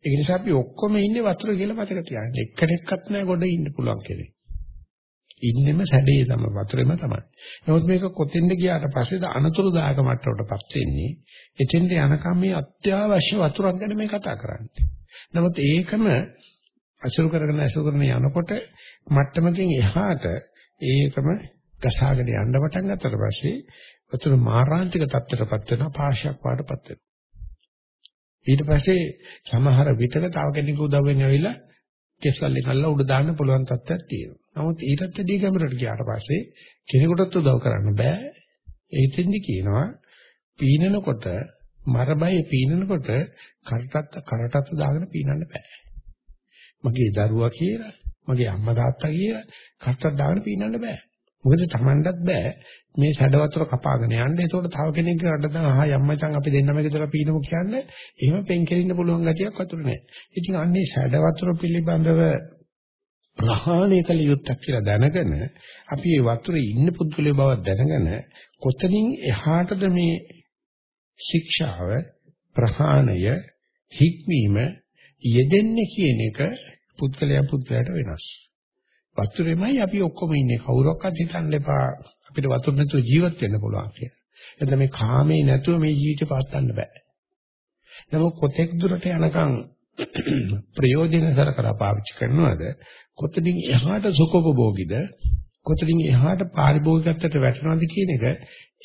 ඒ නිසා අපි ඔක්කොම ඉන්නේ වතුර කියලා මතක තියාගන්න. එක්කෙනෙක්වත් නැහැ ගොඩ ඉන්න පුළුවන් කෙනෙක්. ඉන්නෙම සැඩේ තමයි වතුරෙම තමයි. නමුත් මේක කොතෙන්ද ගියාට පස්සේද අනතුරුදායක මට්ටමටපත් වෙන්නේ. එතෙන්ද යනකම් මේ අත්‍යවශ්‍ය වතුරක් ගැන මේ කතා කරන්නේ. නමුත් ඒකම අසුරු කරගෙන අසුරු කරන යනකොට මට්ටමකින් එහාට ඒකම ගසාගෙන යන්න පටන් ගත්තට පස්සේ වතුර මාරාන්තික තත්ත්වයටපත් වෙනවා පාශයක් වඩපත් වෙනවා. ඊට පස්සේ සමහර විටක තව කෙනෙකු උදව්වෙන් ඇවිල්ලා කෙස්වලින් අල්ල උඩ දාන්න පුළුවන් තත්ත්වයක් තියෙනවා. නමුත් ඊටත් වැඩි ගැඹුරට ගියාට පස්සේ කෙනෙකුටත් උදව් කරන්න බෑ. ඒතෙන්දි කියනවා පීනනකොට මරබය පීනනකොට කරටත් කරටත් දාගෙන පීනන්න බෑ. මගේ දරුවා කියලා, මගේ අම්මා තාත්තා කියලා කරටත් දාගෙන පීනන්න බෑ. මොකද Tamanටත් බෑ මේ සැඩ වතුර කපාගෙන යන්න. ඒතකොට තව කෙනෙක්ගේ රට දාන ආ යම්මචන් අපි දෙන්නම ගෙදර පීනමු කියන්නේ එහෙම පෙන් කෙලින්න පුළුවන් ගතියක් වතුර නෑ. ඉතින් අන්නේ සැඩ වතුර පිළිබඳව ප්‍රහාණය කළ යුත්තක් කියලා දැනගෙන අපි මේ වතුරේ ඉන්න පුද්ගලයා බව දැනගෙන කොතනින් එහාටද මේ ශික්ෂාව ප්‍රහාණය හික්මීම යෙදෙන්නේ කියන එක පුද්ගලයා පුද්ගලයාට වෙනස්. වතුරෙමයි අපි ඔක්කොම ඉන්නේ කවුරක්වත් හිතන්න එපා අපිට වතුර නැතුව ජීවත් වෙන්න පුළුවන් කියලා. එතන මේ කාමේ නැතුව මේ ජීවිතය පාත්තන්න බෑ. නමුත් කොතෙක් දුරට යනකම් ප්‍රයෝජනසර කරලා පාවිච්චි කරනවද කොතනින් එහාට සුඛෝපභෝගීද කොතනින් එහාට පාරිභෝගිකත්වයට වැටෙනවද කියන එක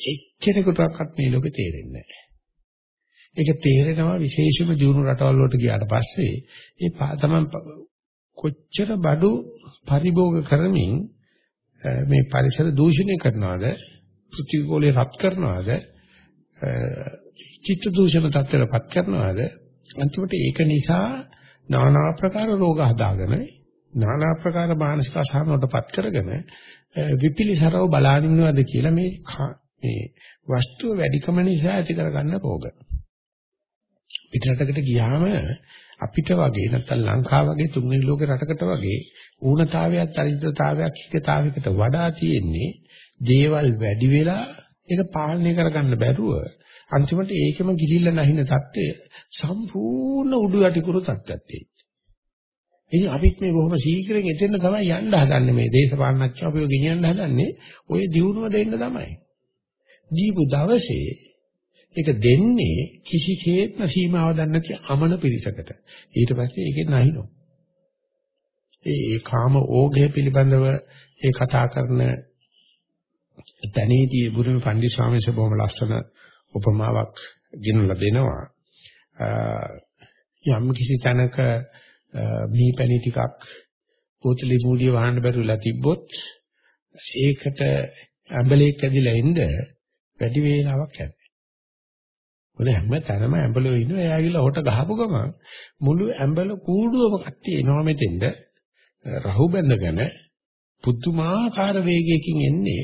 එක්කෙනෙකුටවත් මේ ලෝකේ තේරෙන්නේ නැහැ. ඒක තේරෙනවා විශේෂම ජීවුන රටවල් වලට ගියාට පස්සේ ඒ තමන් කොච්චර බඩු පරිභෝග කරමින් මේ පරිසර දූෂණය කරනවද ප්‍රතිකූලේ රත් කරනවද චිත්ත දූෂණ තත්ත්වයටපත් කරනවද අන්තිමට ඒක නිසා নানা ආකාර රෝග හදාගෙන নানা ආකාර මානසික අසහන වලටපත් කරගෙන විපිලිසරව බලානින්නවද කියලා මේ මේ වස්තුව වැඩිකම නිසා ඇති කරගන්න රෝග. පිටරටකට ගියාම අපිට වගේ නැත්නම් ලංකාව වගේ තුන්වෙනි ලෝක රටකට වගේ ඌනතාවයක් දරිද්‍රතාවයක් හිගතාවයකට වඩා තියෙන්නේ දේවල් වැඩි වෙලා ඒක පාලනය කරගන්න බැරුව අන්තිමට ඒකෙම ගිලිල්ල නැහින தත්ත්වය සම්පූර්ණ උඩු යටිකුරු තත්ත්වයක් තියෙනවා. ඉතින් අපිත් මේ බොහොම ශීඝ්‍රයෙන් එතෙන් තමයි යන්න හදන්නේ මේ දේශපාලනඥයෝ අපිව ගෙනියන්න හදන්නේ ওই දියුණුව දෙන්න තමයි. දීපු දවසේ ඒක දෙන්නේ කිසිසේත්ම සීමාව දන්නේ නැති අමන පිරිසකට. ඊට පස්සේ ඒකෙන් නැහිනෝ. ඒ කාම ඕගය පිළිබඳව ඒ කතා කරන තැනේදී බුදුම පණ්ඩිත ස්වාමීන් වහන්සේ බොහොම ලස්සන උපමාවක් ගෙනලා දෙනවා. යම් කිසි තැනක මීපැණි ටිකක් පොතලි මූලිය වහන්න බැරුවලා තිබ්බොත් ඒකට ඇඹලෙක් ඇදිලා ඉන්න වැඩි වේලාවක් යනවා. මොකද හැම තැනම ඇඹලෝ ඉන්නවා. එයා ගිහලා හොට ගහපු ගමන් මුළු ඇඹල කූඩුවම කට්ටිය එනවා මෙතෙන්ද රහු බැඳගෙන පුදුමාකාර වේගයකින් එන්නේ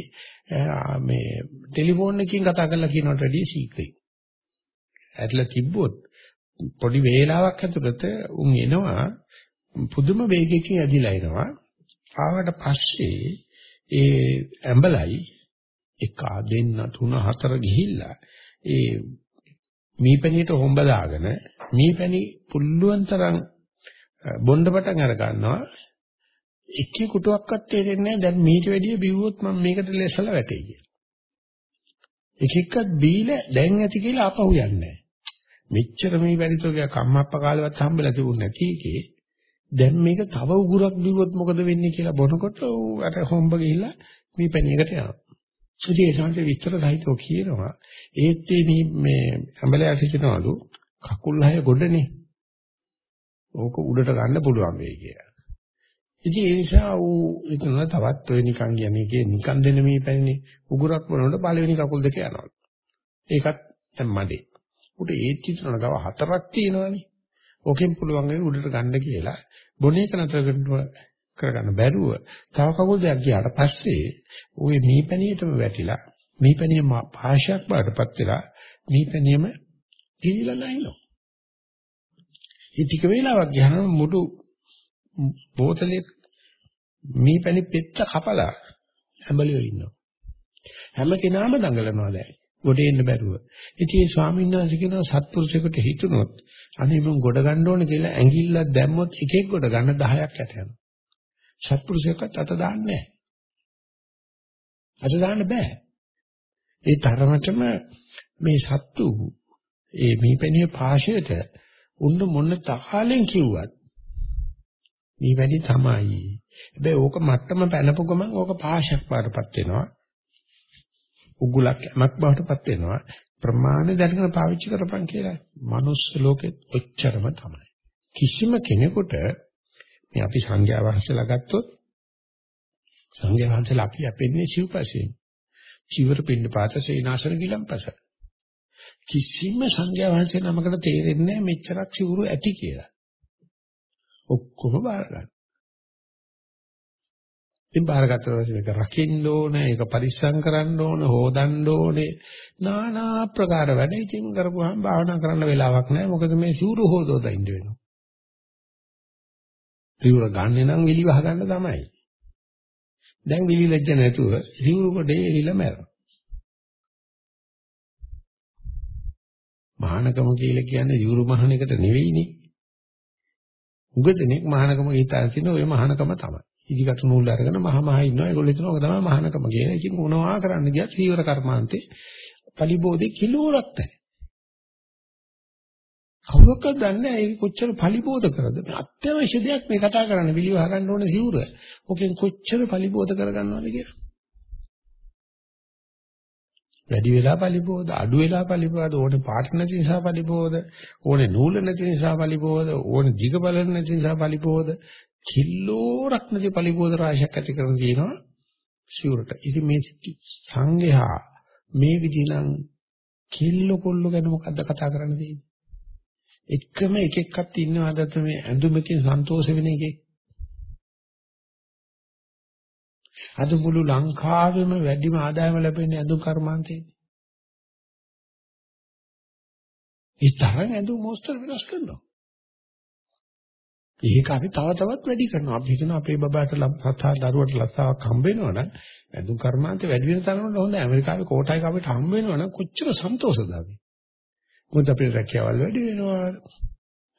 මේ ටෙලිෆෝන් එකකින් කතා කරලා කියනකට වැඩිය ශීක්‍රයි. ඇట్లా තිබ්බොත් පොඩි වේලාවක් ඇතුළත උන් එනවා පුදුම වේගයකින් ඇදිලා එනවා. ආවට පස්සේ ඒ ඇඹලයි එක දෙන්න තුන හතර ගිහිල්ලා ඒ මීපැණියට හොම්බ දාගෙන මීපැණි පුල්ලුවන් තරම් බොණ්ඩ පටන් අර ගන්නවා එකේ කුටුවක්වත් තේරෙන්නේ නැහැ දැන් මීට වැඩිය බිව්වොත් මම මේකට ලෙස්සලා වැටේ කියලා. එක එක්කත් බීලා දැන් ඇති කියලා ආපහු යන්නේ මෙච්චර මේ වැඩිතෝගේ කම්මප්ප කාලෙවත් හම්බෙලා තිබුණ නැති එකේ දැන් මේක තව උගුරක් බිව්වොත් මොකද වෙන්නේ කියලා බොනකොට අර හොම්බ ගිහිල්ලා මේ පැණියකට යනවා. ඉතින් ඒ සංජය විස්තර සහිතව කියනවා ඒත් මේ මේ ඇඹලයට හිතනවලු කකුල් හය ගොඩනේ. ඕක උඩට ගන්න පුළුවන් වෙයි කියලා. ඉතින් ඒ නිසා ඌ එතන තවත් ඔය නිකන් කියන්නේ කිය නිකන් දෙන මේ පැන්නේ උගුරක් වුණොත් පළවෙනි කකුල් දෙක යනවා. ඒකත් දැන් මදේ. උට ඒත් හිතන ගව හතරක් තියෙනවානේ. ඕකෙන් පුළුවන් වෙයි උඩට ගන්න කියලා. බොනේ එක නතර කරගන්න බැරුව තව කකුල් දෙකක් ගියාට පස්සේ ওই මීපැණියටම වැටිලා මීපැණිය පාශයක් බාටපත් වෙලා මීපැණියම ගිලිලා නැහිනෝ. ඒ ටික වේලාවක් ගියාම මුඩු බෝතලේ මීපැණි පෙත්ත කපලා ඇඹලියෝ ඉන්නවා. හැම කෙනාම දඟලනවා දැන්. ගොඩේ එන්න බැරුව. ඉතින් මේ ස්වාමීන් වහන්සේ කියනවා සත්පුරුෂයෙකුට හිතුනොත් අනේ මම ගොඩ ගන්න ඕනේ කියලා ඇඟිල්ලක් දැම්මොත් එකෙක් ගොඩ ගන්න 10ක් යට යනවා. සත්පුරුෂයෙක්වත් අත දාන්නේ නැහැ. අත දාන්න බෑ. ඒ තරමටම මේ සත්තු ඒ මීපැණිය පාෂයට උන්න මොන තකාලෙන් කිව්වත් මේ වැඩි තමයි. හැබැයි ඕක මට්ටම පැනපු ගමන් ඕක පාෂයක් වඩපත් වෙනවා. උගුලක් යමක් බවටපත් වෙනවා. ප්‍රමාණය දැනගෙන පාවිච්චි කරපන් කියලා. මනුස්ස ලෝකෙත් ඔච්චරම තමයි. කිසිම කෙනෙකුට මේ අපි සංඝයා වහන්සේලා ගත්තොත් සංඝයා වහන්සේලා අපි අපෙන්නේ සිව්පසෙන්. චීවර පින්නපාත සේනාසන ගිලම්පස. කිසිම සංඝයා වහන්සේ නමකට තේරෙන්නේ මෙච්චරක් සිවුරු ඇති කියලා. ඔක්කොම බාර ගන්න. ඉතින් බාරගත්ත පස්සේ මේක රකින්න ඕනේ, ඒක පරිස්සම් කරන්න ඕනේ, හොදන්න ඕනේ. নানা ආකාර වැඩ ඉතින් කරපුවාම භාවනා කරන්න වෙලාවක් නැහැ. මොකද මේ සිවුරු හොදෝදා ඉන්න වෙනවා. සිවුර ගන්නෙ නම් විලි වහ ගන්න තමයි. දැන් විලි ලැජ්ජ නැතුව සිවුරු කොටේ එලිලා මැරෙනවා. මහානකම කියලා කියන්නේ සිවුරු මහන එකට නෙවෙයිනේ. උගදෙනෙක් මහානකම හිතාගෙන තියෙන ඔය මහානකම තමයි. ඉදිකට නූල් අරගෙන මහ මහ ඉන්නවා ඒගොල්ලෝ හිතනවා ඔක තමයි මහානකම කියලා. ඉතින් මොනවා කරන්න ගියත් සීවර කර්මාන්තේ පලිබෝධි කිලෝරක් නැහැ. කවුරක්වත් දන්නේ නැහැ ඒක කොච්චර පලිබෝධ කරද මේ අත්‍යවශ්‍ය දෙයක් මේ කතා කරන්නේ විලිව හගන්න ඕනේ සිවුර. ඔකෙන් කොච්චර පලිබෝධ කරගන්නවද කියලා. වැඩි වෙලා පලිබෝධ අඩු වෙලා පලිබෝධ ඕනේ පාට නැති නිසා පලිබෝධ ඕනේ නූල නැති නිසා පලිබෝධ ඕනේ දිග බලන නැති නිසා පලිබෝධ කිල්ලෝරක් නැති පලිබෝධ රාශියක් ඇති කරන තියෙනවා සිවුරට. ඉතින් මේ සංඝයා මේ විදිහනම් කිල්ල කොල්ල ගැන මොකද්ද කතා කරන්න තියෙන්නේ? එකම එක එක්කත් ඉන්නවද මේ ඇඳුමකින් සන්තෝෂ වෙන එකේ? අද මුළු ලංකාවෙම වැඩිම ආදායම ලැබෙන්නේ ඇඳුම් කර්මාන්තේ. ඒ තරම් ඇඳුම් මොස්තර වෙනස් කරනවා. ඒක අපි තව තවත් වැඩි කරනවා. අපි හිතනවා අපේ බබාට සතා දරුවට ලස්සාවක් හම්බ වෙනවනම් ඇඳුම් කර්මාන්තේ වැඩි වෙන තරමට හොඳ ඇමරිකාවේ කෝටායක අපිට හම්බ වෙනවනම් කොච්චර සන්තෝෂද අපි. මොකද අපේ රැකියාවල් වැඩි වෙනවා.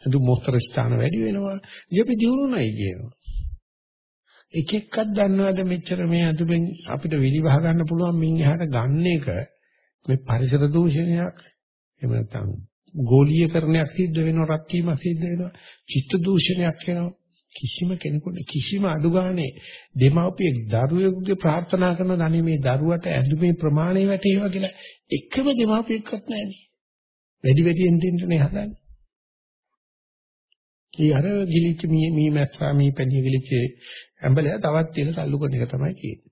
අදු මොස්තර ස්ථාන වැඩි වෙනවා. ඉතින් දිනුනයි කියනවා. එක එකක් දන්නවද මෙච්චර මේ අදුබෙන් අපිට විලිවහ ගන්න පුළුවන් මින් එහාට ගන්න එක මේ පරිසර දූෂණයක් එහෙම නැත්නම් ගෝලීයකරණයක් සිද්ධ වෙනවා රත් වීමක් සිද්ධ වෙනවා චිත්ත දූෂණයක් වෙනවා කිසිම කෙනෙකුට කිසිම අඩු ගානේ දෙමාපියෙක් දරුවෙකුගේ ප්‍රාර්ථනා කරන ධනෙ මේ දරුවට ඇඳුමේ ප්‍රමාණය වැටේවා කියලා එකම දෙමාපියෙක්වත් නැහැ වැඩි වැඩියෙන් දෙන්නනේ හදන්නේ. ඒ අර ගිලිච්ච මී මී මැස්සා මී පැණි ගිලිච්ච ඇඹලය තවත් තියෙන තල්ලු කරන එක තමයි කියන්නේ.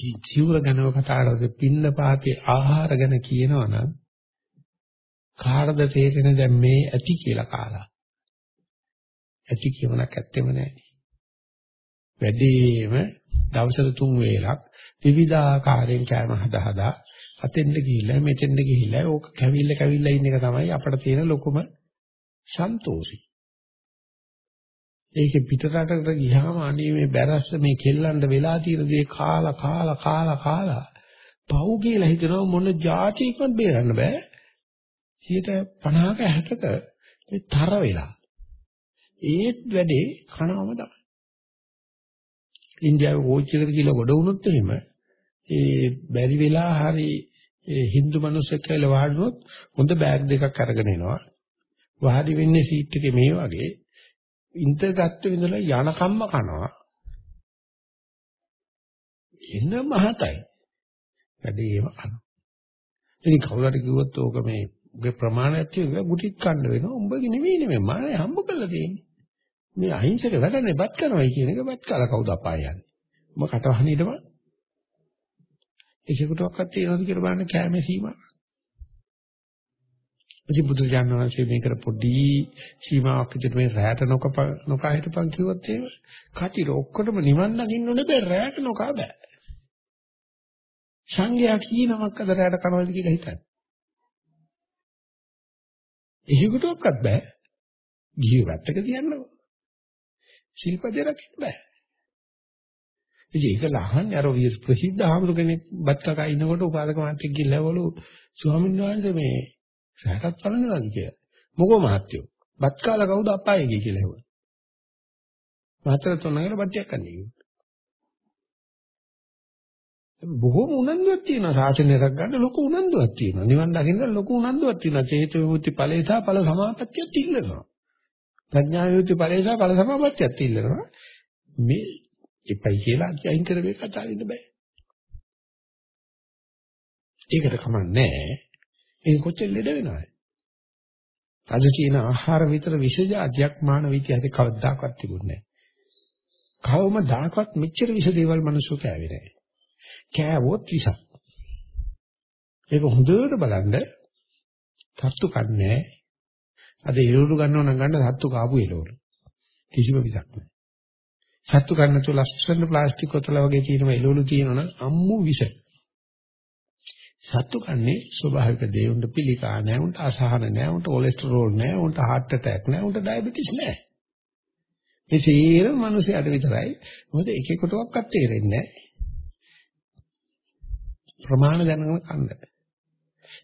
මේ ජීවර ගැනව කතා කරද්දී පින්න පාතේ ආහාර ගැන කියනවනම් කාටද තේරෙන්නේ දැන් මේ ඇති කියලා කාලා. ඇති කියමනක් ඇත්තෙම නැහැ. වැඩිම දවසට තුන් වේලක් විවිධාකාරයෙන් කෑම හදා හදා අතෙන්ද ගිහිල්ලා මෙතෙන්ද ගිහිල්ලා ඕක කැවිල්ල කැවිල්ල ඉන්න එක තමයි අපිට තියෙන ලොකුම සන්තෝෂي. ඒකේ පිටරටකට ගියාම අනේ මේ බැරස්ස මේ කෙල්ලන්ට වෙලා තියෙන දේ කාලා කාලා කාලා කාලා පව් කියලා හිතනවා මොන જાතියක්වත් බේරන්න බෑ. 50ක 60ක මේ තර වෙලා. ඒත් වැඩේ කනවම තමයි. ඉන්දියාවේ කෝච් එකට ගිහලා ගොඩ වුණොත් එහෙම ඒ බැරි වෙලා හරි ඒ Hindu මිනිස්සෙක් කියලා වාඩිනොත් හොඳ බෑග් දෙකක් අරගෙන එනවා. වාඩි වෙන්නේ සීට් එකේ මේ වගේ ඉඳගත්තු ඉඳලා යනකම්ම කනවා. එන මහතයි. වැඩිම කනවා. ඉතින් කවුරු හරි කිව්වොත් ඕක මේ උගේ ප්‍රමාණයක් තියෙනවා ගුටිත් කන්න වෙනවා. උඹගේ නෙවෙයි නෙමෙයි මානේ හම්බ කරලා තියෙන්නේ. මේ අහිංසක වැඩනේ බත් කරනවයි කියන එක බත් කාලා කවුද අපාය යන්නේ. උඹ කටවහනීටම එකෙකුටවත් තියනවද කියලා බලන්න කෑමේ සීමා. ඉතින් බුදුරජාණන් වහන්සේ මේකට පොඩි සීමාවක් විදිහට මේ රැට නොකප නොකා හිටපන් කිව්වොත් එහෙම කටිර ඔක්කොටම නිවන් දකින්න ඕනේ බෑ රැට නොකා බෑ. සංඝයා කීනමක් අද රැට කනවද කියලා හිතන්න. එහෙකටවත් බෑ. ගිහිව වැත්තක තියන්නකො. ශිල්පදේ රකින්න බෑ. ඉතින් ඒක ලහන්නේ අර ප්‍රසිද්ධ ආමතු කෙනෙක් බත් කකා ඉන්නකොට උපාසක මහත්තයෙක් ගිහිල්ලාවලු ස්වාමීන් වහන්සේ මේ රැටත් බලනවාද කියලා. මොකෝ මහත්තයෝ බත් කාලා කවුද අපායේ ගියේ කියලා හෙව්වා. මහත්තයා තොනගෙන බත්තියක් කන්නේ කිව්වා. බොහෝම උනන්දුවක් තියෙනවා සාසනය රැක ගන්න ලොකු උනන්දුවක් තියෙනවා. නිවන් දකින්න ලොකු උනන්දුවක් තියෙනවා. චේත විමුක්ති ඵලේ සහ ඵල සමාපත්තියත් ඉල්ලනවා. ප්‍රඥා විමුක්ති ඵලේ සහ ඵල සමාපත්තියත් ඉල්ලනවා. මේ එපයි කියලා අයින් කරවේ කතා වෙන්න බෑ. ඒකට කමන්නේ ඒක කොච්චර ලෙඩ වෙනවද? අද තියෙන ආහාර විතර විෂ જાතියක් මානව ඉතිහාසයේ කවදාකවත් තිබුණේ නැහැ. කවමදාකවත් මෙච්චර විෂ දේවල් මිනිස්සු කෑවේ නැහැ. කෑවොත් විසක්. ඒක හොඳට බලන්න සත්තු කන්නේ අද එළවලු ගන්නව නම් ගන්න සත්තු කාපු එළවලු. කිසිම විසක් නැහැ. සත්තු ගන්න තු ලස්සන ප්ලාස්ටික් කොතල වගේ තියෙන එළවලු තියෙනවනම් අම්මු විස. සත්තු කන්නේ ස්වභාවික දේ උන්ට පිළිකා නැහැ උන්ට අසහන නැහැ උන්ට කොලෙස්ටරෝල් නැහැ උන්ට heart attack නැහැ උන්ට ඩයබටිස් නැහැ. මේ සියලු මිනිස්යාට විතරයි මොකද එක එකටවත් තේරෙන්නේ නැහැ. ප්‍රමාණ දැනගෙන කන්න.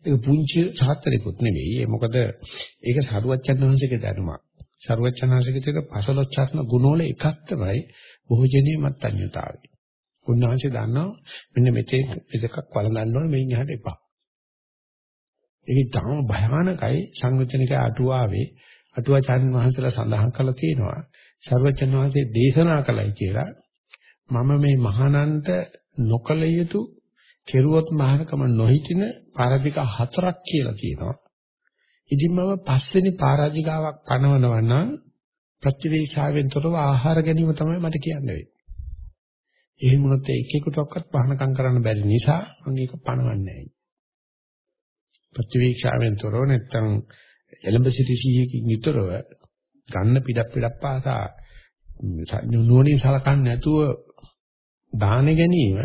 ඒක පුංචි සාත්‍තරෙකුත් නෙවෙයි. ඒ මොකද ඒක සරුවච්චන් වහන්සේගේ දැනුමක්. සරුවච්චන් වහන්සේගේ තියෙන පසලොච්චාස්න ගුණවල එකක් තමයි භෝජනීය මත්ඤ්‍යතාවය. උන්වහන්සේ දන්නවා මෙන්න මෙතේ එකක් වළඳන්න ඕනේ මෙයින් එහාට එපා. ඒක තාම භයානකයි සංවිතනික අටුවාවේ අටුවාචාර්ය වහන්සේලා සඳහන් කරලා තියෙනවා. සරුවච්චන් වහන්සේ දේශනා කළයි කියලා මම මේ මහානන්ත නොකල යුතු කෙරුවොත් මහානකම නොහිටින පරාජික හතරක් කියලා කියනවා. ඉතින් මම පස්වෙනි පරාජිකාවක් පනවනවා නම් ප්‍රතිවේක්ෂාවෙන් තොරව ආහාර ගැනීම තමයි මට කියන්න වෙන්නේ. එහෙම වුණොත් එක එකටවත් පහනකම් කරන්න බැරි නිසා මම ඒක පනවන්නේ නැහැ. ප්‍රතිවේක්ෂාවෙන් තොරව නැත්තම් එලඹ සිටි සීයකින් විතරව ගන්න පිටක් පිටක් පාසා නුවණින් සලකන්නේ නැතුව දාන ගැනීම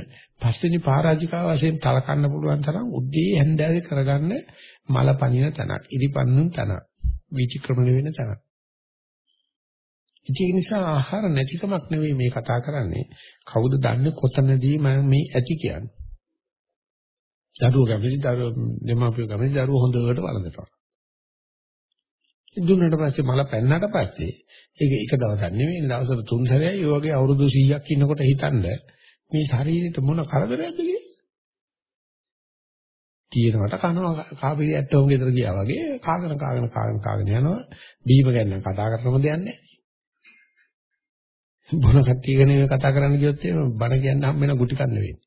පස්වෙනි පරාජිකාව වශයෙන් තලකන්න පුළුවන් තරම් උද්දී හැන්දෑවේ කරගන්න මල පනින තැනක් ඉරිපන්නුන් තැනක් විචක්‍රමණය වෙන තැනක්. ඒක නිසා ආහාර නැතිකමක් නෙවෙයි මේ කතා කරන්නේ. කවුද දන්නේ කොතනදී මම මේ ඇති කියන්නේ? දරුවෝ කැමති දරුවෝ දෙමාපියෝ කැමති දරුවෝ හොඳට වළඳනවා. දුන්නට පස්සේ මල පැන්නට පස්සේ ඒක එක දවසක් නෙවෙයි දවසට තුන් සැරේයි ඔය වගේ අවුරුදු 100ක් ඉන්නකොට හිතන්න මේ ශරීරෙට මොන කරදරයක්ද කියන්නේ? තියෙනවට කනවා කාපිරි ඇටෝම් ගෙදර ගියා වගේ කාගෙන කාගෙන කාගෙන කාගෙන යනවා බීම ගැන කතා කරනම දෙයක් නැහැ. බොන කට්ටිය ගැන කතා කරන්න ගියොත් එහෙම බණ කියන්න හම්බ වෙන ගුටි කන්න වෙන්නේ.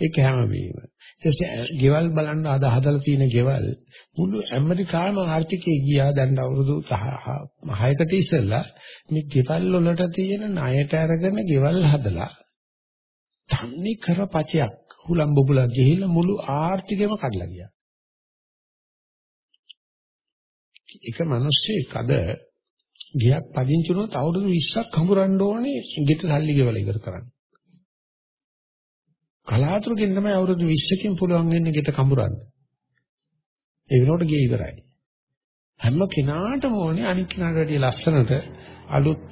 ඒක හැම වීම. ඊට ගෙවල් බලන්න අද හදලා තියෙන ගෙවල් මුළු ඇමරිකාම ආර්ථිකයේ ගියා දැන් අවුරුදු 6කට ඉස්සෙල්ලා මේ ගෙවල් වලට තියෙන ණයට අරගෙන ගෙවල් හදලා තන්නේ කර පචයක් හුලම් බබුලා ගිහිල්ලා මුළු ආර්ථිකයම කඩලා ගියා. එක මිනිස්සෙක් අද ගියක් පදිංචි වුණොත් අවුරුදු 20ක් හඹරන්න ඕනේ ගෙට සල්ලි ගෙවල ඉවර කරන්න. කලාතුරකින් තමයි අවුරුදු 20කින් පුළුවන් වෙන්නේ ගෙට කඹරන්න. ඒ වෙනකොට ගියේ ඉවරයි. හැම කෙනාටම ඕනේ අනික් කෙනාට වැඩිය ලස්සනට අලුත්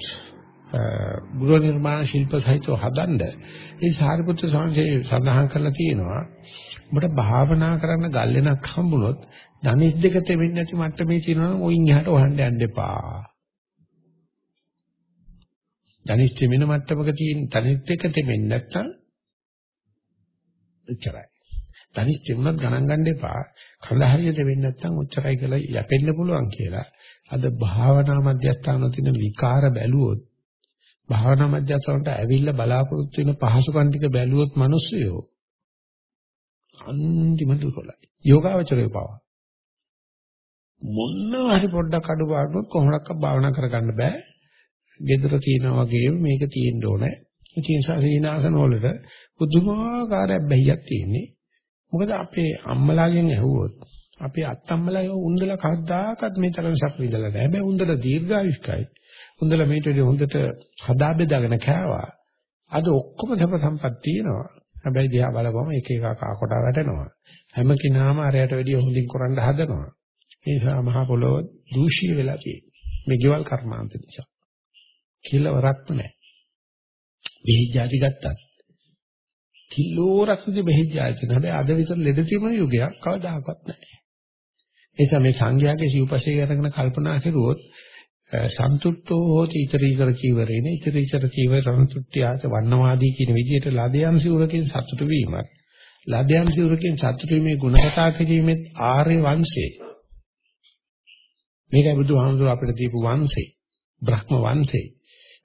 ගෘහ නිර්මාණ ශිල්ප සහිතව හදන්න. ඒ සාරිපුත්‍ර සංඝේ සඳහන් කරලා තියෙනවා. ඔබට භාවනා කරන්න ගල්ලෙනක් හම්බුනොත් ධනෙස් දෙක තෙවෙන්නේ නැති මට්ටමේ තියෙනවා නම් ඔයින් එහාට හොයන්න යන්න එපා. ධනෙස් තෙමෙන මට්ටමක තියෙන ධනෙස් දෙක තෙමෙන්නේ නැත්නම් එච්චරයි. තනිස් තිබුණත් ගණන් ගන්න එපා. කඳ හරියට වෙන්නේ නැත්නම් ඔච්චරයි කියලා යැපෙන්න පුළුවන් කියලා. අද භාවනා මධ්‍යස්ථාන තියෙන විකාර බැලුවොත් භාවනා මධ්‍යස්ථානට ඇවිල්ලා බලාපොරොත්තු වෙන පහසුකම් ටික බැලුවොත් මිනිස්සුયો අන්තිම දුරලයි. යෝගාවචරය පවා. මොනවා හරි පොඩ්ඩක් අඩුපාඩුවක් කොහොමඩක්ක භාවනා කරගන්න බෑ. gedara තියනා වගේම මේක තියෙන්න ඕනේ. ඒ නිසා සීනාසන වලට පුදුමාකාර බැහැියක් තියෙන්නේ. මොකද අපේ අම්මලාගෙන් ඇහුවොත් අපේ අත්තම්මලා උන්දලා කවදාකවත් මේ තරම් සැප විඳලා නැහැ. හැබැයි උන්දලා දීර්ඝායුෂ්කයි. උන්දලා මේට වඩා හොඳට හදා බෙදාගෙන කෑවා. අද ඔක්කොම සැප සම්පත් තියෙනවා. හැබැයි දිහා බලපුවම එක එක කා කොට වැටෙනවා. හැම කෙනාම අරයට වැඩිය හොඳින් කරන්න හදනවා. ඒ නිසා මහා පොළොව දූෂ්‍ය වෙලා තියෙන්නේ. මේ ගෙවල් කර්මාන්ත නිසා. කියලා වරක්ම නැහැ. බෙහෙත් ಜಾති ගත්තත් කිලෝරක් විදි බෙහෙත් ಜಾති නේද අද විතර ලෙඩ තිබුණ යුගයක් කවදාකවත් නැහැ. ඒ නිසා මේ සංඝයාගේ සිව්පසේ අරගෙන කල්පනා කරුවොත් සන්තුට්ඨෝ හෝති ඉතරීතර චීවරේන ඉතරීතර චීවර සන්තුට්ඨ්‍යාස වන්නවාදී කියන විදිහට ලදයන් සිවුරකින් සතුටු වීමත් ලදයන් සිවුරකින් සතුටු වීමේ ගුණ කතා කිරීමෙත් ආර්ය වංශේ මේකයි බුදුහාමුදුර අපිට දීපු වංශේ බ්‍රහ්ම වංශේ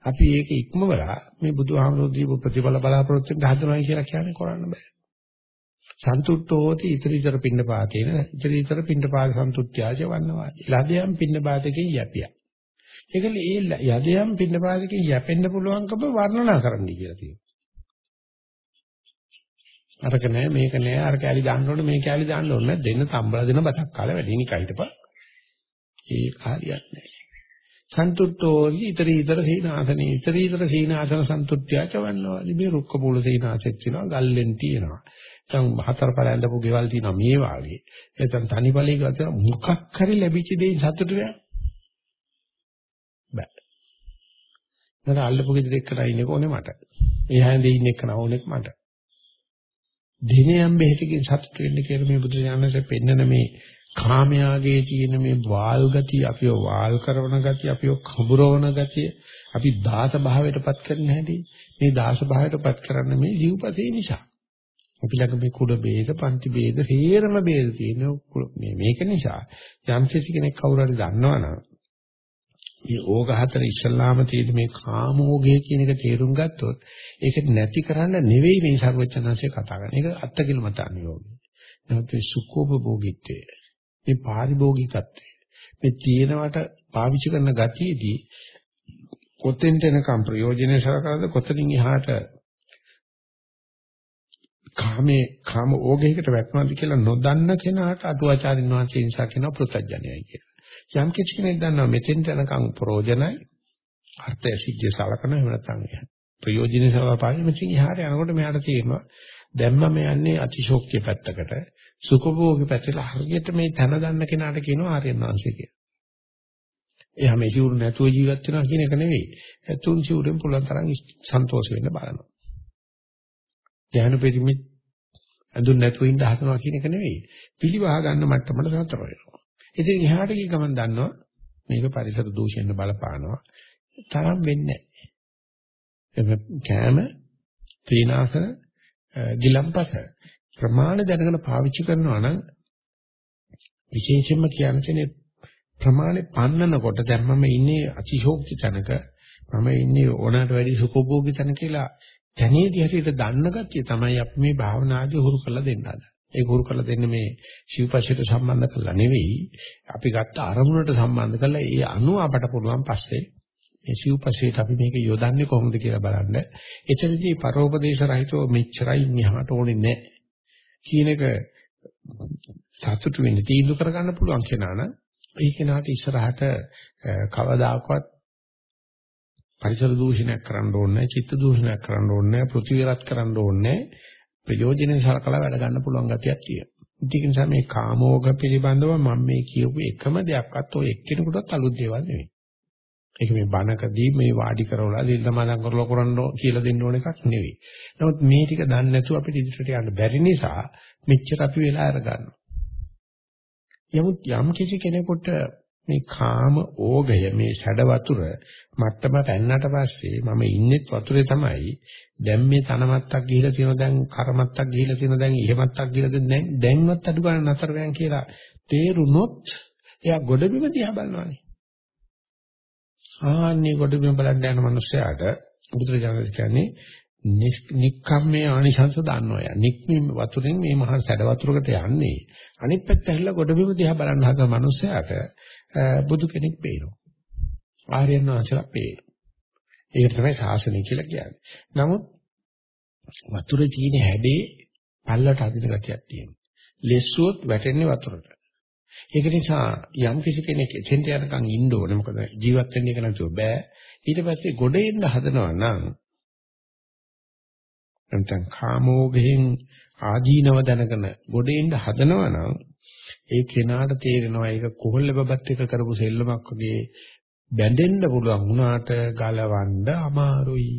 අපි ඒක ඉක්මවලා මේ බුදුහාමුදුරු දීපු ප්‍රතිඵල බලාපොරොත්තු වෙන්න හදනවා කියලා කියන්නේ කරන්න බෑ. සන්තුට්ඨෝති ඉතරීතර පින්න පාතේන ඉතරීතර පින්න පාත සන්තුට්ඨ්‍යාච වන්නවා. ලදයන් පින්න පාතකේ යැපියා. ඒකල ඒ යදයන් පින්න පාතකේ යැපෙන්න පුළුවන්කම වර්ණනා කරන්න කියලා තියෙනවා. අරක නෑ මේක නෑ අර කැලි දාන්න ඕනේ මේ කැලි දාන්න ඕනේ දෙන්න තම්බලා දෙන බතක් කාලා වැඩි නිකයි හිටපන්. ඒ කාර්යයක් නෑ. සන්තුට්ඨෝලි ඊතර ඊතර සීනාසනේ ඊතර ඊතර සීනාසන සන්තුට්ඨ්‍යා චවන්නවා. මේ රුක්ක පොළ සීනාසෙත් තියෙනවා ගල්ලෙන් තියෙනවා. දැන් හතර පළ ඇඳපු ගෙවල් තියෙනවා මේ වාගේ. නැත්නම් තනි පළේ ගත මොකක් හරි ලැබිච්ච දෙයින් සතුටු වෙනවා. බෑ. දැන් අල්ලපු ගෙදර එක්කලා ඉන්නේ කොහොනේ මට. ඒ හැන්දේ ඉන්නේ එක්කන ඕනෙක් මට. දිනයන් බෙහෙතකින් සතුට වෙන්න කියලා මේ බුදු දහමසේ පෙන්නන මේ කාමයාගේ තියෙන මේ වාල් ගතිය, අපිව වාල් කරන ගතිය, අපිව කඹරවන ගතිය, අපි දාස භාවයටපත් කරන හැටි, මේ දාස භාවයටපත් කරන්න මේ ජීවපතේ නිසා. අපි ළඟ මේ කුල ભેද, පන්ති ભેද, හේරම ભેද තියෙන මේ මේක නිසා යම් කෙනෙක් කවුරු හරි දන්නවනම් මේ ඕග හතර ඉස්සල්ලාම තියෙන මේ කාමෝගය කියන එක තේරුම් ගත්තොත් ඒක නැති කරන්න නෙවෙයි මේ සර්වචනanse කතා කරන්නේ. ඒක අත්කිලමතාන යෝගය. නැත්නම් සුඛෝපභෝගීත්වය. මේ පාරිභෝගිකත්වය. මේ තියෙනවට පාවිච්චි කරන ගතියේදී කොතෙන්ට එනකම් ප්‍රයෝජනෙ සලකනද කොතනින් එහාට කාමේ කාම ඕගයකට වැටෙනවද කියලා නොදන්න කෙනාට අටුවාචාරින් වහන්සේ නිසා කියනවා පෘථජ්ජනයයි කියලා. යම් කිසි කෙනෙක් දන්නවා මෙතෙන්ට යනකම් ප්‍රෝජනයි අර්ථය සිද්ධිය සලකන එහෙම නැත්නම් ප්‍රයෝජනෙ සලපාගෙන මෙතෙන් එහාට යනකොට මෙයාට තේරෙනවා දැන් මම යන්නේ අතිශෝක්තිය පැත්තකට සුඛභෝගී පැත්තට හරියට මේ තන දන්න කෙනාට කියනවා ආර්යයන් වහන්සේ කියලා. එයා මේ සිවුරු නැතුව ජීවත් වෙනවා කියන එක නෙවෙයි. තුන් සිවුරෙන් පුළුවන් තරම් සන්තෝෂ වෙන්න බලනවා. ඥාන පරිමිත් අඳුන් නැතුව ඉඳ හදනවා කියන එක නෙවෙයි. පිළිවහ ගන්න මට්ටමට සතර වෙනවා. ඉතින් එහාට ගිය ගමන් දන්නවා මේක පරිසර දූෂණය බලපානවා. තරම් වෙන්නේ නැහැ. කෑම, තීනාසන, ගිලම්පස ප්‍රමාණ දැනගෙන පාවිච්චි කරනවා නම් විශේෂයෙන්ම කියන්නේ ප්‍රමාණය පන්නනකොට දැන් මම ඉන්නේ අතිශෝක්ති තැනක මම ඉන්නේ ඕනකට වැඩි සුඛෝභෝගී තැන කියලා තැනේදී හරියට දන්න ගැතිය තමයි අපි මේ භාවනාදී හුරු කරලා දෙන්න හදන්නේ. ඒක හුරු කරලා දෙන්නේ මේ ශිවපශයට සම්බන්ධ කරලා නෙවෙයි. අපි ගත්ත අරමුණට සම්බන්ධ කරලා ඒ අනුව අපට පුළුවන් පස්සේ මේ ශිවපශයට අපි මේක යොදන්නේ කොහොමද කියලා බලන්න. එතනදී පරෝපදේශ රහිතව මෙච්චරයි මෙහාට ඕනේ නැහැ. කියන එක සතුටු වෙන්න තීන්දුව කරගන්න පුළුවන් කෙනා නම් ඒ කෙනාට ඉස්සරහට කවදාකවත් පරිසර දූෂණයක් කරන්න ඕනේ නැහැ, චිත්ත දූෂණයක් කරන්න ඕනේ නැහැ, පෘථිවිරත් කරන්න ඕනේ නැහැ. ප්‍රයෝජනෙ සලකලා වැඩ ගන්න පුළුවන් ගතියක් තියෙනවා. ඒක නිසා මේ කාමෝග පිළිබඳව මම මේ කියපු එකම දෙයක්වත් ඔය එක්කෙනෙකුටත් අලුත් දේවල් නෙවෙයි. ඒක මේ බණකදී මේ වාඩි කරවලා දිල් සමාදන් කරලා කරන්න කියලා දෙන්න ඕන එකක් නෙවෙයි. නමුත් මේ ටික දන්නේ නැතුව අපිට ඉදිරියට යන්න බැරි නිසා මෙච්චර අපි වෙලා අරගන්නවා. යමුත් යම් කිසි කෙනෙකුට මේ කාම ඕගය මේ සැඩ වතුර මට්ටම පැන්නට පස්සේ මම ඉන්නෙත් වතුරේ තමයි දැන් මේ තනමත්තක් ගිහිලා තියෙනවා දැන් කරමත්තක් ගිහිලා තියෙනවා දැන් ඉහෙමත්තක් ගිහිලා දැන් දැන්වත් අඩු ගන්න නතර වෙන කියලා තේරුනොත් එයා ගොඩබිම දිහා බලනවානේ ආන්නේ ගොඩබිම බලන්න යන මනුස්සයාට බුදුරජාණන් කියන්නේ නික්කම්මේ ආනිශංස දන්නවා යා. නික්මී වතුරෙන් මේ මහා සැඩ වතුරකට යන්නේ. අනිත් පැත්ත ඇහිලා ගොඩබිම දිහා බලන්න හදන මනුස්සයාට බුදු කෙනෙක් පේනවා. ආර්යයන් වහන්සේලා පේනවා. ඒකට තමයි ශාසනය කියලා කියන්නේ. නමුත් වතුරේ තියෙන හැඩේ පල්ලට අදින ගතියක් තියෙනවා. ලෙස්සුවොත් වැටෙන්නේ වතුරට. ඒක නිසා යම් කිසි කෙනෙක් එතෙන්ට යනකම් ඉන්න ඕනේ. මොකද ජීවත් වෙන්න එක නැතුව බෑ. ඊට පස්සේ ගොඩ එන්න හදනවා නම් නැත්නම් කාමෝගයෙන් ආදීනව දැනගෙන ගොඩ එන්න හදනවා නම් ඒ කෙනාට තේරෙනවා ඒක කොහොල්ල බබත් එක කරපු සෙල්ලමක් වගේ බැඳෙන්න පුළුවන් වුණාට ගලවන්න අමාරුයි.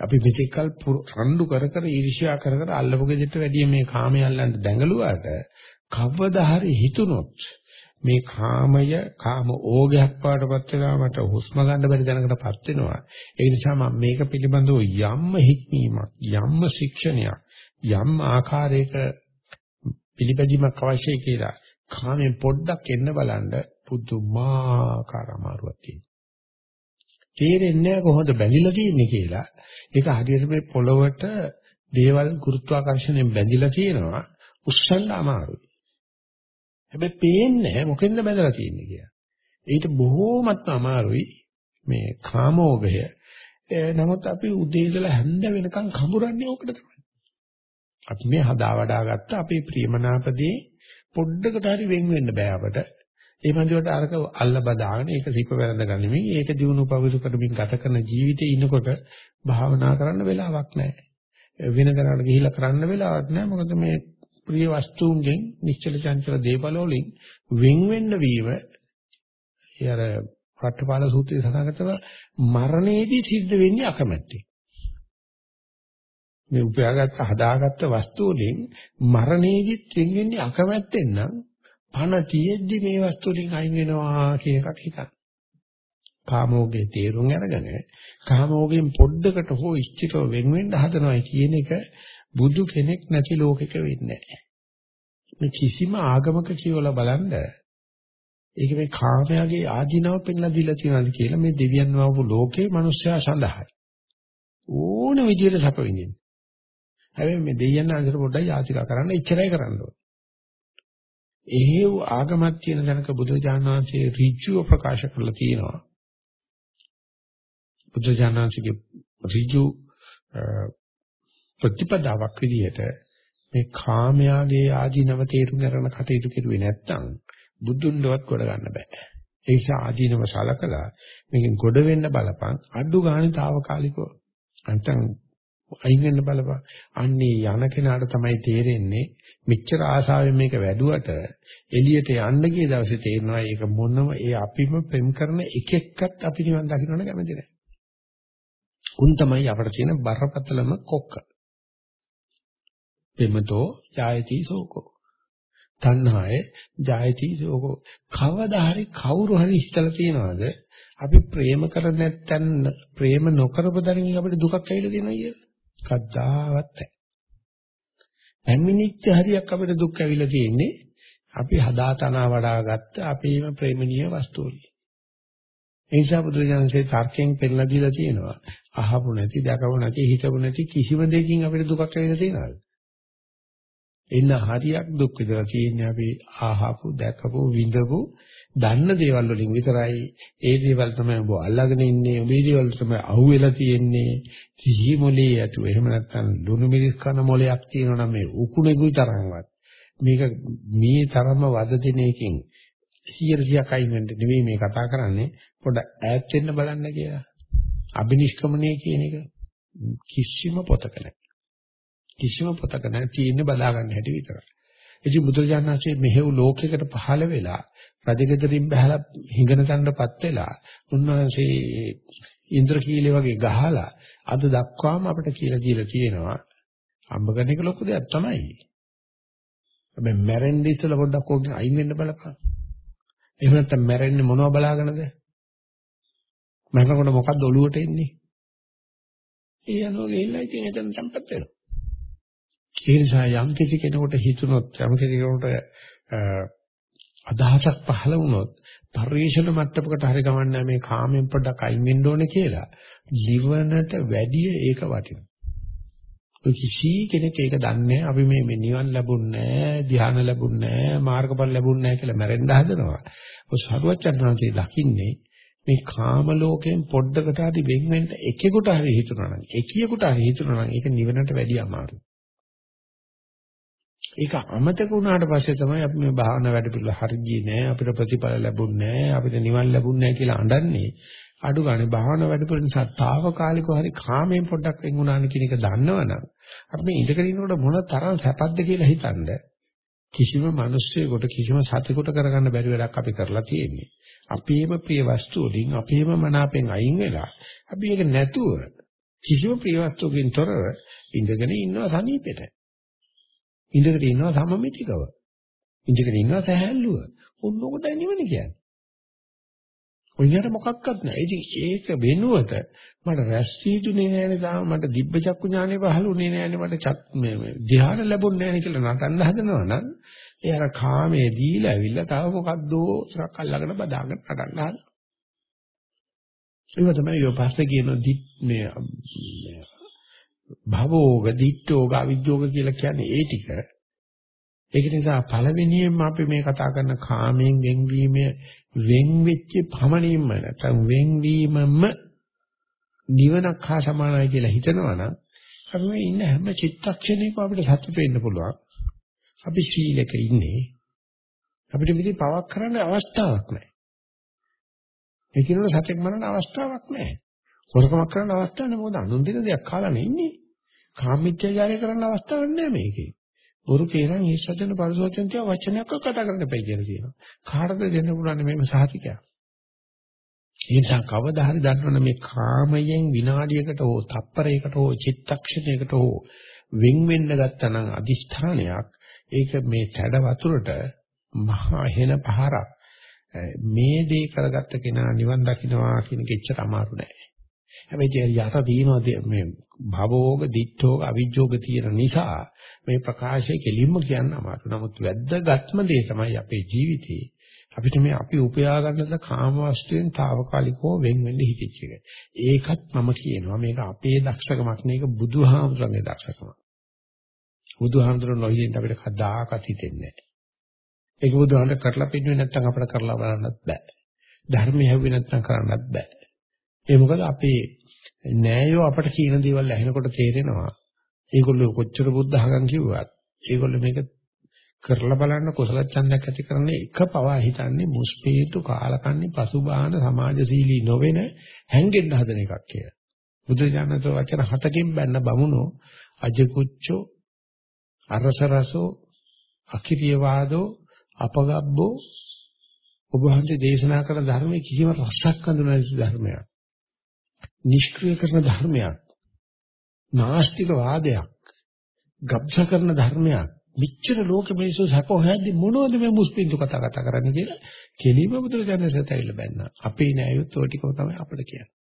අපි මෙතෙක්කල් රණ්ඩු කර කර ඊර්ෂ්‍යා කර කර අල්ලපු ගෙදරට වැඩිය මේ කාමයේ අල්ලන්න දැඟලුවාට කවදා හරි හිතුනොත් මේ කාමය කාම ඕගයක් පාටපත් වෙනවා මට හුස්ම ගන්න බැරි දැනකටපත් වෙනවා ඒ නිසා මම මේක පිළිබඳව යම්ම හික්මීමක් යම්ම ශික්ෂණයක් යම් ආකාරයක පිළිපැදීමක් අවශ්‍යයි කියලා කාමෙන් පොඩ්ඩක් එන්න බලන්න පුදුමාකාර අමාරුවක් තියෙනවා. තේරෙන්නේ කොහොමද බැඳිලා තියෙන්නේ කියලා. ඒක හරියට මේ පොළවට දේවල් ගුරුත්වාකර්ෂණයෙන් බැඳිලා තියෙනවා උස්සන්න අමාරුයි. හැබැයි පේන්නේ මොකෙන්ද බැඳලා තියෙන්නේ කියලා. ඊට බොහෝමත්ම අමාරුයි මේ කාමෝගය නමුත් අපි උදේ ඉඳලා හැන්ද වෙනකන් කඹරන්නේ ඕකට තමයි. අපි මේ හදා වඩා ගත්ත අපේ ප්‍රියමනාපදී පොඩ්ඩකට හරි වෙන් වෙන්න බෑ අපට. ඒ මන්දියට අරක අල්ල බදාගෙන ඒක සිප වැරඳ ගනිමින් ඒක දිනු පවිසු කරමින් ගත කරන ජීවිතේ ඉන්නකොට භාවනා කරන්න වෙලාවක් නැහැ. වෙන දරකට ගිහිල්ලා කරන්න වෙලාවක් නැහැ. මොකද මේ ප්‍රිය වස්තුන්ගෙන් නිශ්චල චංචල දේපල වලින් වෙන් වෙන්න වීම ඒ අර රට්ටපාල සූත්‍රයේ සඳහන් කරනවා මරණයේදී සිද්ධ වෙන්නේ අකමැත්තෙන්. මේ උපයාගත්ත හදාගත්ත වස්තු වලින් මරණයේදී වෙන් වෙන්නේ අකමැත්තෙන් නම් පණ තියෙද්දි මේ වස්තු වලින් අයින් වෙනවා කියන එකක් හිතන්න. කාමෝගේ තේරුම් අරගෙන කාමෝගෙන් පොඩ්ඩකට හෝ ඉච්ඡිතව වෙන් වෙන්න හදනවා කියන එක බුදු කෙනෙක් නැති ලෝකෙක වෙන්නේ නැහැ. මේ කිසිම ආගමක කියවලා බලන්න ඒක මේ කාමයාගේ ආධිනව පෙන්ලා දීලා තියෙනවාද කියලා මේ දෙවියන් වහපු ලෝකේ මිනිස්සයා සඳහායි. ඕන විදියට සැප විඳින්න. හැබැයි මේ දෙවියන් අතර පොඩ්ඩයි යාතිකා කරන්න ඉච්චරයි කරන්න ඕනේ. එහෙව් ආගමක් තියෙන දැනක බුදුරජාණන් වහන්සේ ඍජුව ප්‍රකාශ කරලා තියෙනවා. බුදුරජාණන් වහන්සේගේ ඍජු ප්‍රතිපදාවක් විදිහට මේ කාමයාගේ ආධිනව තේරුම් ගන්න කටයුතු කෙරුවේ නැත්නම් බුදුන්වවත් ගොඩ ගන්න බෑ. ඒ නිසා ආධිනව සලකලා මේකෙන් ගොඩ වෙන්න බලපන් අඩු ගානේ తాවකාලිකව. නැත්නම් අයින් වෙන්න බලපන්. අන්නේ යන කෙනාට තමයි තේරෙන්නේ මෙච්චර ආශාවෙන් මේක වැදුවට එළියට යන්න ගිය දවසේ තේරෙනවා ඒක මොනම ඒ අපිම ප්‍රෙම් කරන එක එක්කත් අපි නිවන් දකින්නට කැමති නැහැ. උන් තමයි අපිට තියෙන බරපතලම කොක්ක. පෙමතෝ ජායති සෝකෝ. තණ්හාය ජායති සෝකෝ. කවදා හරි කවුරු හරි හිතලා තියනවාද අපි ප්‍රේම කර නැත්නම් ප්‍රේම නොකරපු දරින් අපිට දුකක් ඇවිල්ලා තියෙනවා කියලා? කද්දාවත් නැහැ. පැමිණිච්ච හරියක් අපිට දුක් ඇවිල්ලා තියෙන්නේ අපි හදාතනා වඩා ගත්ත අපේම ප්‍රේමණීය වස්තු වලින්. ඒ නිසා බුදුරජාණන්සේ තර්කයෙන් පෙන්නලා දීලා තියෙනවා. අහපු නැති, දැකපු නැති, හිතපු නැති කිසිම දෙයකින් අපිට දුකක් ඇවිල්ලා තියෙනවද? එන්න හරියක් දුක් විඳලා තියෙන්නේ අපි ආහපු, දැකපු, විඳපු, දන්න දේවල් වලින් විතරයි. ඒ දේවල් තමයි ඔබ අල්ලගෙන ඉන්නේ. ඔබේ දේවල් තමයි අහුවෙලා තියෙන්නේ. කිසි මොලේ ඇතුව. එහෙම නැත්නම් ලුණු මිරිස් කන මොලයක් තියෙනවා නම් මේ උකුණෙකුයි තරම්වත්. මේක මේ තරම වද දෙන එකකින් 100ක් අයින් වෙන්න නෙවෙයි මේ කතා කරන්නේ. පොඩ ඈත් වෙන්න බලන්න කියලා. අබිනිෂ්ක්‍මණය කියන එක කිසිම පොතක නැහැ. කිසිම පොතක නැහැ. තියෙන්නේ බලා ගන්න හැටි විතරයි. ඉතින් බුදුරජාණන් වහන්සේ මෙහෙව් ලෝකයකට පහළ වෙලා රජගෙදරින් බහලා හිඟන තැනටපත් වෙලා උන්වහන්සේ ඉන්ද්‍රකීලේ වගේ ගහලා අද දක්වාම අපිට කියලා දීලා තියෙනවා අම්බ ගන්න එක ලොකු දෙයක් තමයි. හැබැයි මැරෙන්න ඉස්සෙල්ලා පොඩ්ඩක් ඕකෙන් අයින් වෙන්න බලපන්. එහෙම නැත්නම් මැරෙන්නේ මොනව බලාගෙනද? මරනකොට මොකද්ද ඔලුවට එන්නේ? ඒ යනවා ගිහිල්ලා ඉතින් එතන තැම්පත් වෙනවා. ඒ නිසා යම් කිසි කෙනෙකුට හිතුනොත් යම් කිසි කෙනෙකුට අදහසක් පහළ වුණොත් පරිේශන මට්ටමකට හරි ගමන්නේ මේ කාමෙන් පොඩ්ඩක් අයින් වෙන්න ඕනේ කියලා ජීවනට වැඩිය ඒක වටිනවා. කිසි කෙනෙක් ඒක දන්නේ අපි මේ මේ නිවන් ලැබුන්නේ ධ්‍යාන ලැබුන්නේ මාර්ගඵල ලැබුන්නේ කියලා මැරෙන්න හදනවා. ඔය සරුවචන්නාන්සේ දකින්නේ මේ කාම ලෝකයෙන් පොඩ්ඩකට හරි වෙන් වෙන්න එකෙකුට හරි හිතුණා නම් එකියෙකුට හරි හිතුණා නම් ඒක නිවනට වැඩිය අමාරුයි. ඒක අමතක වුණාට පස්සේ තමයි අපි මේ භාවනා වැඩ පිළිවෙල හරියන්නේ නැහැ අපිට ප්‍රතිඵල ලැබුන්නේ නැහැ අපිට නිවන් ලැබුන්නේ නැහැ කියලා අඬන්නේ. අඩු ගානේ භාවනා වැඩ පිළිවෙල නිසා తాවකාලිකව හරි කාමයෙන් පොඩ්ඩක් වෙන් වුණාන කියන එක දන්නවනම් අපි මේ ඉඳගෙන ඉන්නකොට මොන තරම් සැපද කියලා හිතනද? කිසිම මිනිස්සෙකුට කිසිම සතෙකුට කරගන්න බැරි වැඩක් අපි කරලා තියෙන්නේ. අපේම ප්‍රිය වස්තු වලින් අපේම මනාපෙන් අයින් වෙලා අපි ඒක නැතුව කිසිම ප්‍රිය වස්තුවකින් තොරව ඉඳගෙන ඉන්නවා සනීපෙට ඉඳගෙන ඉන්නවා සමමිතිකව. ඉඳගෙන ඉන්නවා සැහැල්ලුව. ඔන්න ඔකටයි නිවන කියන්නේ. ඔයියට මොකක්වත් නැහැ. ඉතින් ඒක වෙනුවට මට රැස් වීදුනේ නෑනේ තාම මට දිබ්බ චක්කු ඥානෙ පහළුනේ නෑනේ මට චක් මේ ධ්‍යාන ලැබුණේ නෑනේ කියලා නටන්න හදනවා නම් ඒ අර කාමයේ දීලා ඇවිල්ලා තව මොකද්දෝ ටිකක් අල්ලගෙන බදාගෙන නටන්න හදනවා. ඒක තමයි ඔය පස්සේ කියන මේ භවෝග දිට්ඨෝග අවිජ්ජෝග කියලා කියන්නේ ඒ ටික. ඒක නිසා පළවෙනියෙන්ම අපි මේ කතා කරන කාමයෙන් වෙන්වීම වෙන් වෙච්ච පමණින්ම නැත්නම් වෙන්වීමම නිවනක් හා සමානයි කියලා හිතනවනම් අපි මේ ඉන්න හැම චිත්තක්ෂණයකම අපිට සතුට වෙන්න පුළුවන්. අපි සීලක ඉන්නේ. අපිට විදි පවක් කරන්න අවස්ථාවක් නැහැ. මේ කිනොන සතෙක් මරන්න අවස්ථාවක් නැහැ. හොරකමක් කරන්න අවස්ථාවක් නැහැ. මොකද අනුන් දෙන දෙයක් කාලා නෙන්නේ. කාමීත්‍යජාලය කරන්න අවස්ථාවක් නැහැ මේකේ. බොරු කියනවා මේ සත්‍යන පරිසෝචන තියා වචනයක් කතා කරන්න එපයි කියලා කියනවා. කාටද දෙන්න පුළුවන් මේ සහතිකයක්? ඒ නිසා කවදා හරි දන්නවනේ මේ කාමයෙන් විනාඩියකට හෝ තප්පරයකට හෝ චිත්තක්ෂණයකට හෝ වෙන් වෙන්න ගත්තනම් අදිෂ්ඨානයක් ඒක මේ තැඩ වතුරට මහා හෙන පහරක් මේ දේ කරගත්ත කෙනා නිවන් දකින්නවා කියන එක එච්චර අමාරු නෑ. හැබැයි යට තියෙනවා මේ භවෝග, දිත්තෝග, අවිජ්ජෝග තියෙන නිසා මේ ප්‍රකාශය කෙලින්ම කියන්න අමාරු. නමුත් වැද්දගත්ම දේ තමයි අපේ ජීවිතේ අපිට මේ අපි උපයා ගන්නද කාම වස්තුවෙන් తాවකාලිකව වෙන් වෙන්න හිතෙච්ච එක. ඒකත් මම කියනවා මේක අපේ දක්ෂකමක් නෙක බුදුහාමුදුරන්ගේ දක්ෂකමක්. බුදුහාමුදුරන් නොහිඳින් අපිට කදාකත් හිතෙන්නේ නැහැ. ඒක බුදුහාමුදුරන් කරලා පිටුවේ නැත්තම් අපිට කරලා බලන්නත් බෑ. ධර්මය හැව්වේ නැත්තම් කරන්නත් බෑ. ඒ මොකද අපේ නෑයෝ අපට කියන දේවල් ඇහෙනකොට තේරෙනවා. ඒගොල්ලෝ කොච්චර බුද්ධ ආගම් කිව්වත් ඒගොල්ලෝ මේක කරලා බලන්න කුසල ඡන්දයක් ඇති කරන්නේ එක පවා හිතන්නේ මුස්පීතු කාලකන්ණි පසුබාහන සමාජශීලී නොවන හැංගෙන්න හදන එකක් කියලා. බුදුජානක වචන හතකින් බැන්න බමුණෝ අජකුච්චෝ අරසරසෝ අකිරිය වාදෝ අපගබ්බෝ ඔබ වහන්සේ දේශනා කරන ධර්මයේ කිසිම රසක් අඳුනන ධර්මයක්. නිෂ්ක්‍රිය කරන ධර්මයක්. නාස්තික වාදයක්. ගබ්ස කරන ධර්මයක්. මෙච්චර ලෝක මිනිස්සු සැප හොයද්දි මොනවද මේ මුස්පින්තු කතා කතා කරන්නේ කියලා කෙලිම බුදුරජාණන් සත් ඇවිල්ලා බැන්නා. අපේ නෑයොත් ඔය ටිකම තමයි අපිට කියන්නේ.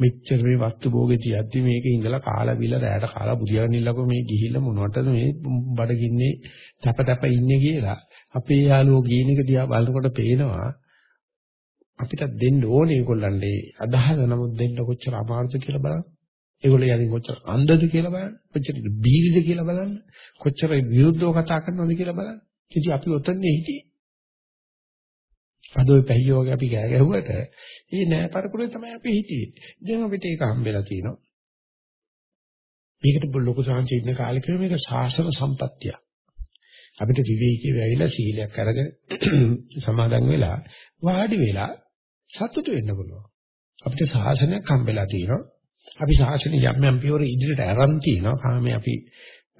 මෙච්චර මේ වස්තු භෝගේ තියද්දි මේක ඉඳලා කාලා බිල රැයට කාලා බුදියාගෙන ඉල්ලකෝ මේ ගිහිල්ලා මොනවටද මේ බඩගින්නේ තප තප ඉන්නේ කියලා අපේ යාළුවෝ ගින එක දිහා බලනකොට පේනවා අපිට දෙන්න ඕනේ ඒගොල්ලන්ගේ අදහස නමුත් දෙන්න කොච්චර අමාරුද කියලා බලන්න. ඒගොල්ලෝ යදින් කොච්චර අන්ධද කියලා බලන්න. කොච්චර බීරිද කියලා බලන්න. කොච්චර විරුද්ධව කතා කරනවද කියලා බලන්න. ඉතින් අපි ඔතනනේ හිටියේ. අද ඔය පැහියෝ වගේ අපි ගෑ ගැහුවට ඒ නෑ පරපුරේ තමයි අපි හිටියේ. දැන් අපිට ඒක හම්බෙලා තියෙනවා. මේකට ලොකු සාංශි ඉන්න කාලෙක මේක ශාසන සම්පත්තිය. අපිට විවේකී වෙයිලා සීලයක් අරගෙන සමාදන් වෙලා වාඩි වෙලා සතුට වෙන්න පුළුවන්. අපිට සාසනයක් හම්බෙලා තියෙනවා. අපි සාසනේ යම් යම් පියවර ඉදිරියට ආරම්භ තියෙනවා. කාමේ අපි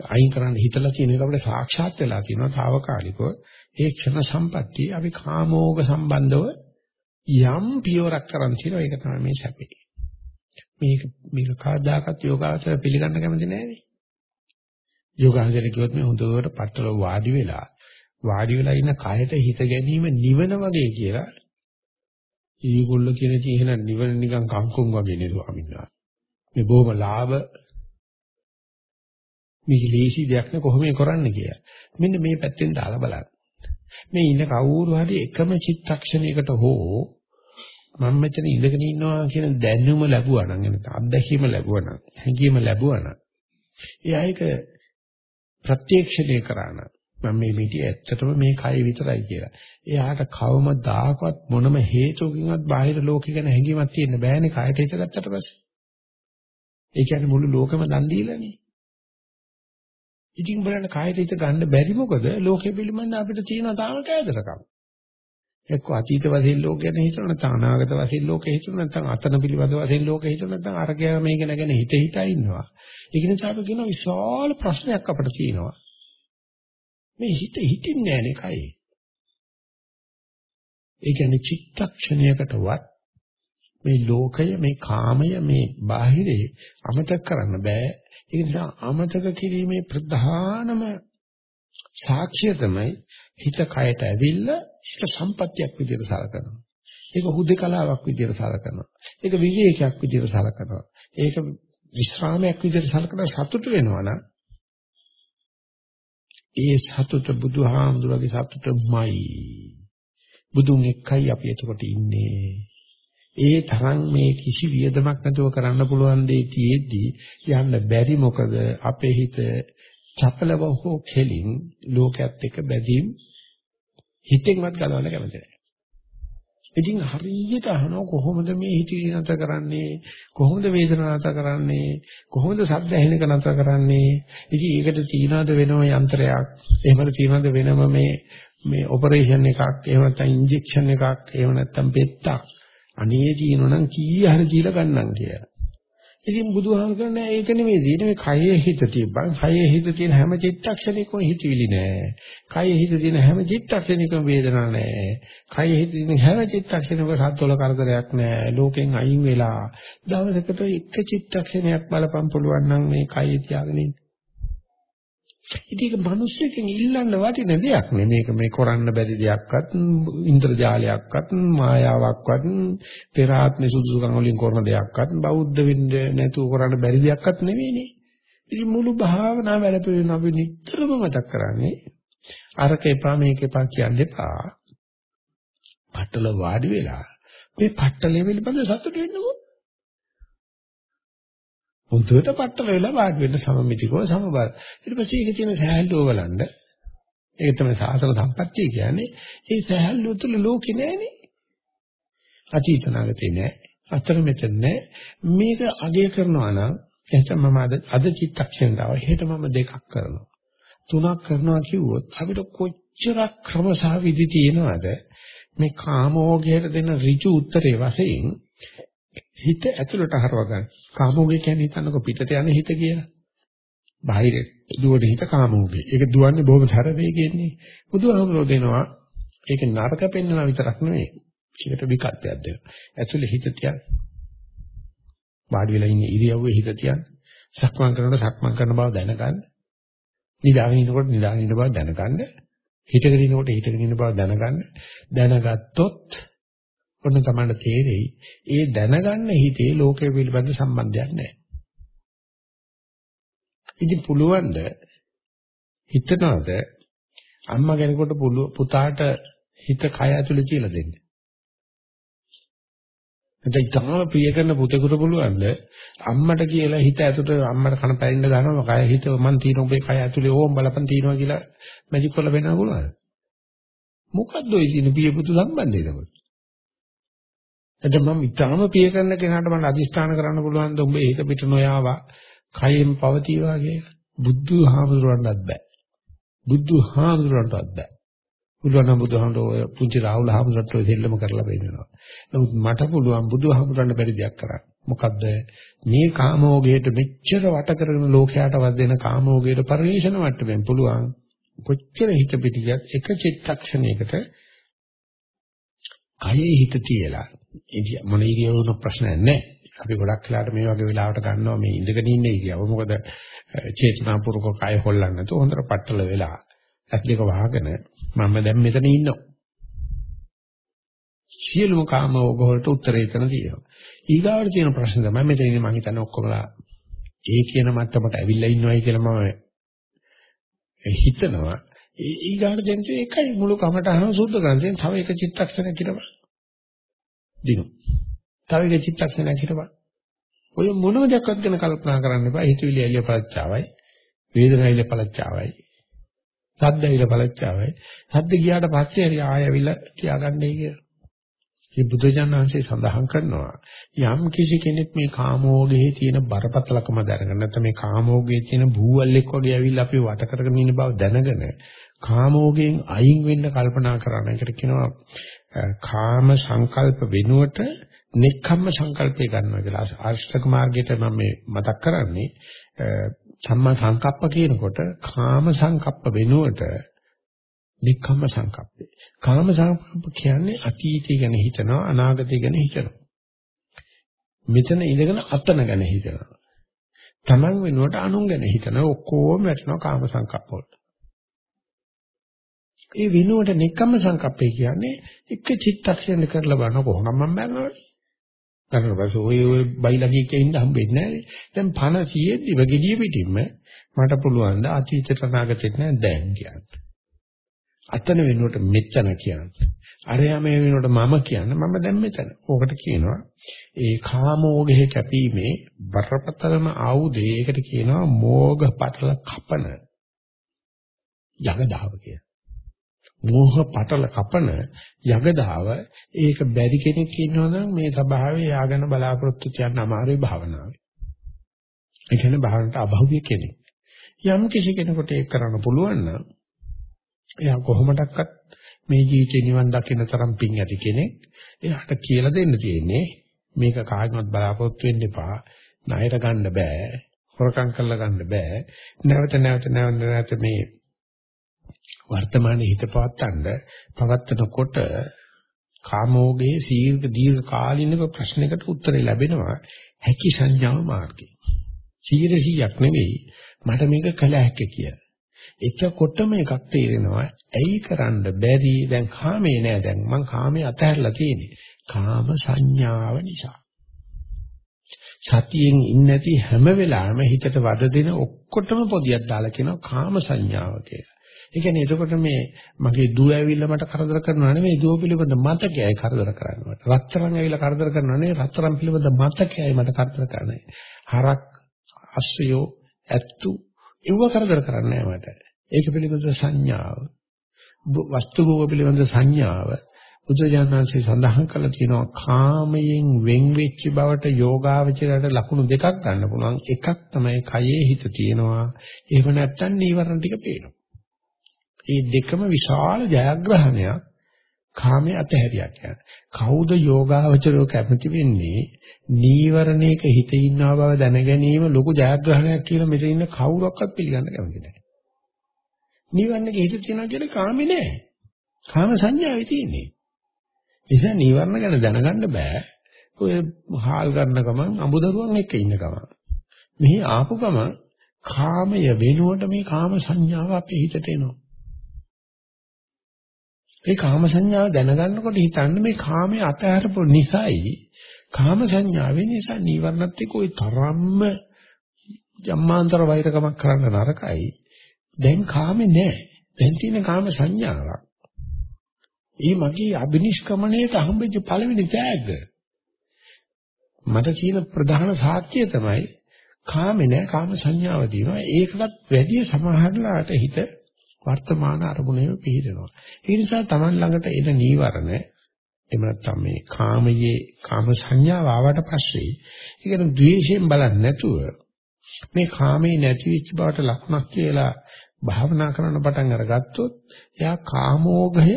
අයින් කරන්න හිතලා තියෙන එක අපිට සාක්ෂාත් වෙලා තියෙනවා తాවකාලිකව. ඒ ක්ෂණ සම්පත්තිය අපි කාමෝග සම්බන්ධව යම් පියවරක් කරන් තියෙනවා. ඒක තමයි මේ සැපේ. මේක මේක කාදාකත් යෝගාචර පිළිගන්න කැමති නෑනේ. යෝගාචර කිව්වොත් මේ හොඳට පట్టල වාඩි වෙලා වාඩි වෙලා ඉන්න කයට හිත ගැනීම නිවන වගේ කියලා ඊගොල්ලෝ කියන චී එහෙනම් නිවන නිකන් කංකුම් වගේ නේද ස්වාමීන් වහන්සේ. මේ බොහොම ලාභ මේක ලේසි දෙයක් නේ කොහොම කරන්නේ කියලා. මෙන්න මේ පැත්තෙන් දාලා බලන්න. මේ ඉන්න කවුරු හරි එකම චිත්තක්ෂණයකට හෝ මම මෙතන ඉඳගෙන ඉන්නවා කියන දැනුම ලැබුවා නම් එනත අත්දැකීම ලැබුවා නම් හැඟීම ලැබුවා නම් එයා ඒක ප්‍රත්‍යක්ෂණය කරා නම් මම මේ මිටි ඇත්තටම මේ කය විතරයි කියලා. එයාට කවමදාකවත් මොනම හේතුවකින්වත් බාහිර ලෝකෙ ගැන හැඟීමක් තියෙන්න බෑනේ කයට හිතගත්තට පස්සේ. ඒ කියන්නේ මුළු ලෝකෙම දන් දීලානේ. ඉතින් බලන්න කායයට හිත ගන්න බැරි මොකද ලෝකෙ පිළිබඳ අපිට තියෙන තාම කෑදරකම්. එක්ක අතීත වශයෙන් ලෝක ගැන හිතන නැත්නම් අනාගත වශයෙන් ලෝකෙ හිතන නැත්නම් අතන පිළිබඳ වශයෙන් ලෝකෙ හිතන නැත්නම් අරගය මේක නැගෙන හිත හිතා ඉන්නවා. ඒක නිසා අපි කියන විශාල ප්‍රශ්නයක් අපිට තියෙනවා. මේ හිත හිතින්නේ නැහැ නේ කයි. ඒ කියන්නේ චිත්තක්ෂණයකටවත් මේ ලෝකය මේ කාමය මේ බාහිරේ අමතක කරන්න බෑ. ඒ නිසා අමතක කිරීමේ ප්‍රධානම සාක්ෂිය තමයි හිත කයට ඇවිල්ලා ඒක සම්පත්තියක් විදිහට සලකනවා. ඒක හුදේකලාවක් විදිහට සලකනවා. ඒක විවේකයක් විදිහට සලකනවා. ඒක විශ්‍රාමයක් විදිහට සලකන සතුට වෙනවා ඒ සතුට බුදුහාමුදුරගේ සතුටමයි බුදුන් එක්කයි අපි එතකොට ඉන්නේ ඒ තරම් මේ කිසි වියදමක් නැතුව කරන්න පුළුවන් දේ තියේදී යන්න බැරි මොකද අපේ හිත චපලව හෝ කෙලින් ලෝකයක් එක්ක බැඳීම් හිතෙන්වත් ගලවන්න කැමති නැහැ. ඉතින් හරියට අහනවා කොහොමද මේ හිතවිලි නැතර කරන්නේ? කොහොමද වේදනාව නැතර කරන්නේ? කොහොමද ශබ්ද ඇහෙනක නැතර කරන්නේ? ඉතින් ඒකට තියනවාද වෙනම යන්ත්‍රයක්. එහෙමද තියනවාද වෙනම මේ මේ ඔපරේෂන් එකක් එහෙම නැත්නම් ඉන්ජෙක්ෂන් එකක් එහෙම නැත්නම් පෙත්තක්. අනේ තියෙනවනම් කී හරි දීලා ගන්නම් කියලා. ඉතින් බුදුහාම කරන්නේ ඒක නෙමෙයි. තියෙන්නේ මේ කයේ හිත තියබන් කයේ හිත තියෙන හැම චිත්තක්ෂණයකම හිතවිලි නෑ. කයේ හිත තියෙන හැම චිත්තක්ෂණයකම වේදනා නෑ. කයේ හිත තියෙන හැම චිත්තක්ෂණයකම සත්වල කරදරයක් නෑ. ලෝකෙන් අයින් වෙලා දවසකට එක චිත්තක්ෂණයක් බලපම් පුළුවන් නම් මේ කයේ තියාගෙන ඉන්න. ඉතින් ඒක මිනිස්සුකෙන් ඉල්ලන්න වටින දෙයක් නෙමෙයි. මේක මේ කරන්න බැරි දෙයක්වත්, ඉන්ද්‍රජාලයක්වත්, මායාවක්වත්, පෙර ආත්මේ සුදුසුකම් වලින් කරන දෙයක්වත්, බෞද්ධ වෙන්න නැතුව කරන්න බැරි දෙයක්වත් නෙමෙයිනේ. ඉතින් මුළු භාවනා වැඩපිළිවෙලම අපි නිතරම මතක් කරන්නේ අරක එපා මේක එපා කියන්න එපා. පටල වාඩි වෙලා මේ පටලෙ පිළිබඳ සතුට වෙන්නකෝ. හොඳට පట్టල වෙලා වාඩි වෙන්න සමමිතිකව සමබර. ඊට පස්සේ ඒකේ තියෙන සහැල්ලුව බලන්න. ඒක තමයි සාසන සම්පත්තිය කියන්නේ. ඒ සහැල්ලුව තුළ ලෝකේ නෑනේ. අතීත නාගතේ නෑ. අතර මෙතන නෑ. මේක අගය කරනවා නම් එහෙනම් මම අද අද චිත්තක්ෂණයට ආව. හෙට මම දෙකක් කරනවා. තුනක් කරනවා කිව්වොත් අපිට කොච්චරක් ක්‍රමසහ විදි තියෙනවද මේ කාමෝගයට දෙන ඍජු උත්තරේ වශයෙන් හිත ඇතුළට හරව ගන්න. කාමෝගය කියන්නේ හිතන්නකො පිටට යන හිත කියලා. බාහිර දුවන හිත කාමෝගය. ඒක දුවන්නේ බොහොම තර වේගෙන්නේ. බුදුහාමුදුරුවෝ දෙනවා ඒක නරක පෙන්වන විතරක් නෙවෙයි. ඒකට විකල්පයක් දෙනවා. ඇතුළේ හිත තියන්න. වාඩි වෙලා ඉන්න ඉරියව්වේ හිත තියන්න. සක්මන් කරනකොට සක්මන් කරන බව දැනගන්න. නිදාගෙන ඉන්නකොට නිදාගෙන ඉන්න බව දැනගන්න. හිතගෙන ඉන්නකොට හිතගෙන ඉන්න බව දැනගන්න. දැනගත්තොත් ඔන්න තමයි තේරෙයි. ඒ දැනගන්න හිතේ ලෝකයේ පිළිබඳ සම්බන්ධයක් නැහැ. ඉතින් පුළුවන්ද හිතනවාද අම්මා කෙනෙකුට පුතාට හිත කය ඇතුලේ කියලා දෙන්න. නැත්නම් තාම ප්‍රිය කරන පුතෙකුට පුළුවන්ද අම්මට කියලා හිත ඇතුලේ අම්මට කන පැරින්න ගන්නවා කය හිත මන් තියෙන ඔබේ කය ඇතුලේ ඕම් බලපන් තියෙනවා කියලා මැජික් කරලා වෙන්න පුළුවන්ද? මොකද්ද ඔය ඉතින් පිය පුතු සම්බන්ධය එතකොට? එතකොට මම ඊටාම පිය කරන කෙනාට මම අදිස්ථාන කරන්න පුළුවන් ද උඹේ හිත පිට නොයාවා කයෙන් පවතිවා කියලා. බුදු හාමුදුරන්වත් බෑ. බුදු හාමුදුරන්වත් බෑ. පුළුවන් නම් බුදුහාමුදුරුවෝ පුංචි රාහුල හාමුදුරන්ට ඔය දෙල්ලම කරලා බෙන්නනවා. නමුත් මට පුළුවන් බුදුහාමුදුරන්ට බැරි දෙයක් කරන්න. මොකද්ද මේ කාමෝගයට මෙච්චර වට කරගෙන ලෝකයට වදින කාමෝගයට පරිේශන මට්ටමින් පුළුවන් කොච්චර හිත පිටියත් එක චිත්තක්ෂණයකට කයේ හිත තියලා මොන ඉරියව්වක ප්‍රශ්නයක් නැහැ. අපි ගොඩක් වෙලාවට මේ වගේ වෙලාවට ගන්නවා මේ ඉඳගෙන ඉන්න ඉරියව්ව. මොකද චේතනාපූර්වක කය හොල්ලන්නේ නැතුව හොඳට පట్టල වෙලා ඇස් දෙක වහගෙන මම දැන් මෙතන ඉන්නවා. සියලුම කාම ඕග වලට උත්තරේ එතන තියෙනවා. ඊගාවට තියෙන ප්‍රශ්න තමයි මෙතන ඉන්නේ මම හිතන්නේ ඔක්කොමලා ඒ කියන මට්ටමට ඇවිල්ලා ඉන්නවයි කියලා මම හිතනවා. ඊගාට දෙන්නේ එකයි මුළු කමටහන සුද්ධ කරන්නේ තව එක චිත්තක්ෂණයක් කියලා දිනු. තව එක චිත්තක්ෂණයක් හිටපන්. ඔය මොනම දෙයක්වත් ගැන කල්පනා කරන්න එපා. හිතවිලි ඇලිය පළච්චාවයි. වේදනාවිල පළච්චාවයි. සද්දවිල පළච්චාවයි. සද්ද ගියාට පස්සේ හරි ආය ඇවිල්ලා තියාගන්නයි කියලා. මේ බුදුජානනාංශය සඳහන් කරනවා යම් කිසි කෙනෙක් මේ කාමෝගයේ තියෙන බරපතලකම දැනගෙන නැත්නම් මේ කාමෝගයේ තියෙන බූවල්ෙක් වගේ ඇවිල්ලා අපි වට කරගෙන ඉන්න බව දැනගෙන කාමෝගයෙන් අයින් වෙන්න කල්පනා කරන එකට කියනවා කාම සංකල්ප වෙනුවට නෙක්ඛම්ම සංකල්පය ගන්නවා කියලා. ආශ්‍රක මාර්ගයට මම මේ මතක් කරන්නේ සම්මා සංකප්ප කියනකොට කාම සංකප්ප වෙනුවට නෙක්ඛම්ම සංකප්පේ කාම සංකප්ප කියන්නේ අතීතය ගැන හිතනවා අනාගතය ගැන හිතනවා. මෙතන ඉඳගෙන අතන ගැන හිතනවා. තමන් වෙනුවට අනුන් ගැන හිතනවා. ඔක්කොම වැටෙනවා කාම සංකප්ප වලට ඒ විනුවට නික්කම්ම සංකප්පේ කියන්නේ එක චිත්තක්ෂණයක කරලා බලන කොහොමද මම බලනවනේ. ඊට පස්සේ ඔය ඔය බයිලගියක ඉන්න හම්බෙන්නේ නැහැ. දැන් පණ 100 දිව gediya පිටින්ම මට පුළුවන් ද අතීතයට අනාගතයට නෑ දැන් කියන්න. අතන වෙනුවට මෙතන කියන්න. අරයා මේ වෙනුවට මම කියන්න මම දැන් මෙතන. ඕකට කියනවා ඒ කාමෝගයේ කැපීමේ බරපතලම ආයුධය. ඒකට කියනවා මෝග පටල කපන යගදාව කියලා. මෝහ පටල කපන යගදාව ඒක බැරි කෙනෙක් ඉන්නවනම් මේ ස්වභාවය යාගෙන බලාපොරොත්තු තියන්න අමාරුයි භාවනාවේ. ඒ කියන්නේ භාවනට අභෞවිය කෙනෙක්. යම් කිසි කෙනෙකුට ඒක කරන්න පුළුවන් නම් එයා කොහොමඩක්වත් මේ ජීවිතේ නිවන් දකින්න තරම් පිං ඇති කෙනෙක්. එයාට කියලා දෙන්න තියෙන්නේ මේක කාගෙවත් බලාපොරොත්තු වෙන්න එපා. ණයට ගන්න බෑ. හොරකම් කරලා ගන්න බෑ. නැවත නැවත නැවත නැවත මේ වර්තමානයේ හිත පවත්තන්න පවත්තනකොට කාමෝගේ සීර්ඝ දීර්ඝ කාලිනක ප්‍රශ්නයකට උත්තරය ලැබෙනවා හැකි සංඥාව මාර්ගය. 100ක් නෙවෙයි මට මේක කළ හැකිය කියලා. එතකොටම එකක් තේරෙනවා ඇයි කරන්න බැරි දැන් කාමේ නෑ දැන් මං කාමේ අතහැරලා තියෙන්නේ. කාම සංඥාව නිසා. සතියෙන් ඉන්නේ නැති හැම වෙලාවෙම හිතට වද දෙන ඔක්කොටම පොදියක් දාලා කියනවා කාම සංඥාව කියලා. ඒ කියන්නේ එතකොට මේ මගේ දුව ඇවිල්ලා මට කරදර කරනවා නෙවෙයි දුව පිළිබඳ මතකයයි කරදර කරන්නේ. රත්තරන් ඇවිල්ලා කරදර කරනවා නෙවෙයි රත්තරන් පිළිබඳ මතකයයි මට කරදර කරන්නේ. හරක් අස්සයෝ ඇත්තු ඒව කරදර කරන්නේ මට. ඒක පිළිබඳ සංඥාව. වස්තු භෝග පිළිබඳ සංඥාව. බුදුජානනාංශය සඳහන් කළා තියෙනවා කාමයෙන් වෙන් වෙච්ච බවට යෝගාවචරයට ලකුණු දෙකක් ගන්න පුළුවන්. එකක් තමයි කයේ හිත තියෙනවා. එහෙම නැත්නම් නීවරණ ටික පේනවා. මේ දෙකම විශාල ජයග්‍රහණයක් කාමයේ අතහැරියක් කියන්නේ. කවුද යෝගාවචරෝ කැමති වෙන්නේ? නීවරණයක හිත ඉන්නවා බව දැන ගැනීම ලොකු ජයග්‍රහණයක් කියලා මෙතන ඉන්න කවුරක්වත් පිළිගන්න කැමති නැහැ. නීවරණයක හිත තියනවා කියන්නේ කාමේ නෑ. කාම සංඥාවේ තියෙන්නේ. නිසා නීවරණ ගැන දැනගන්න බෑ. ඔය හාල් ගන්න ගමන් අමුදරුවන් එක්ක ඉන්න ගමන්. මෙහි ආපු ගමන් කාමය වෙනුවට මේ කාම සංඥාව අපේ හිතට එනවා. මේ කාම සංඥාව දැනගන්නකොට හිතන්න මේ කාමයේ අතහැරපු නිසායි කාම සංඥාවේ නිසා නීවරණත් එක්ක ওই තරම්ම ජම්මාන්තර වෛරකමක් කරන්න නරකයි. දැන් කාමේ නෑ. දැන් තියෙන කාම සංඥාවක්. ඒ මගේ අබිනිෂ්ක්‍මණයට හම්බෙච්ච පළවෙනි තෑග්ග. මට කියන ප්‍රධාන සාක්ෂිය තමයි කාමේ නෑ කාම සංඥාව තියෙනවා. ඒකටත් වැඩි සමහරලාට හිත වර්තමාන අරමුණේම පිහිටනවා. ඒ නිසා Taman ළඟට එන නීවරණ එහෙම නැත්නම් මේ කාමයේ කාම සංඥාව ආවට පස්සේ ඒකට ද්වේෂයෙන් බලන්නේ නැතුව මේ කාමේ නැති වෙච්ච බවට ලකුණක් කියලා භාවනා කරන්න පටන් අරගත්තොත් එයා කාමෝගය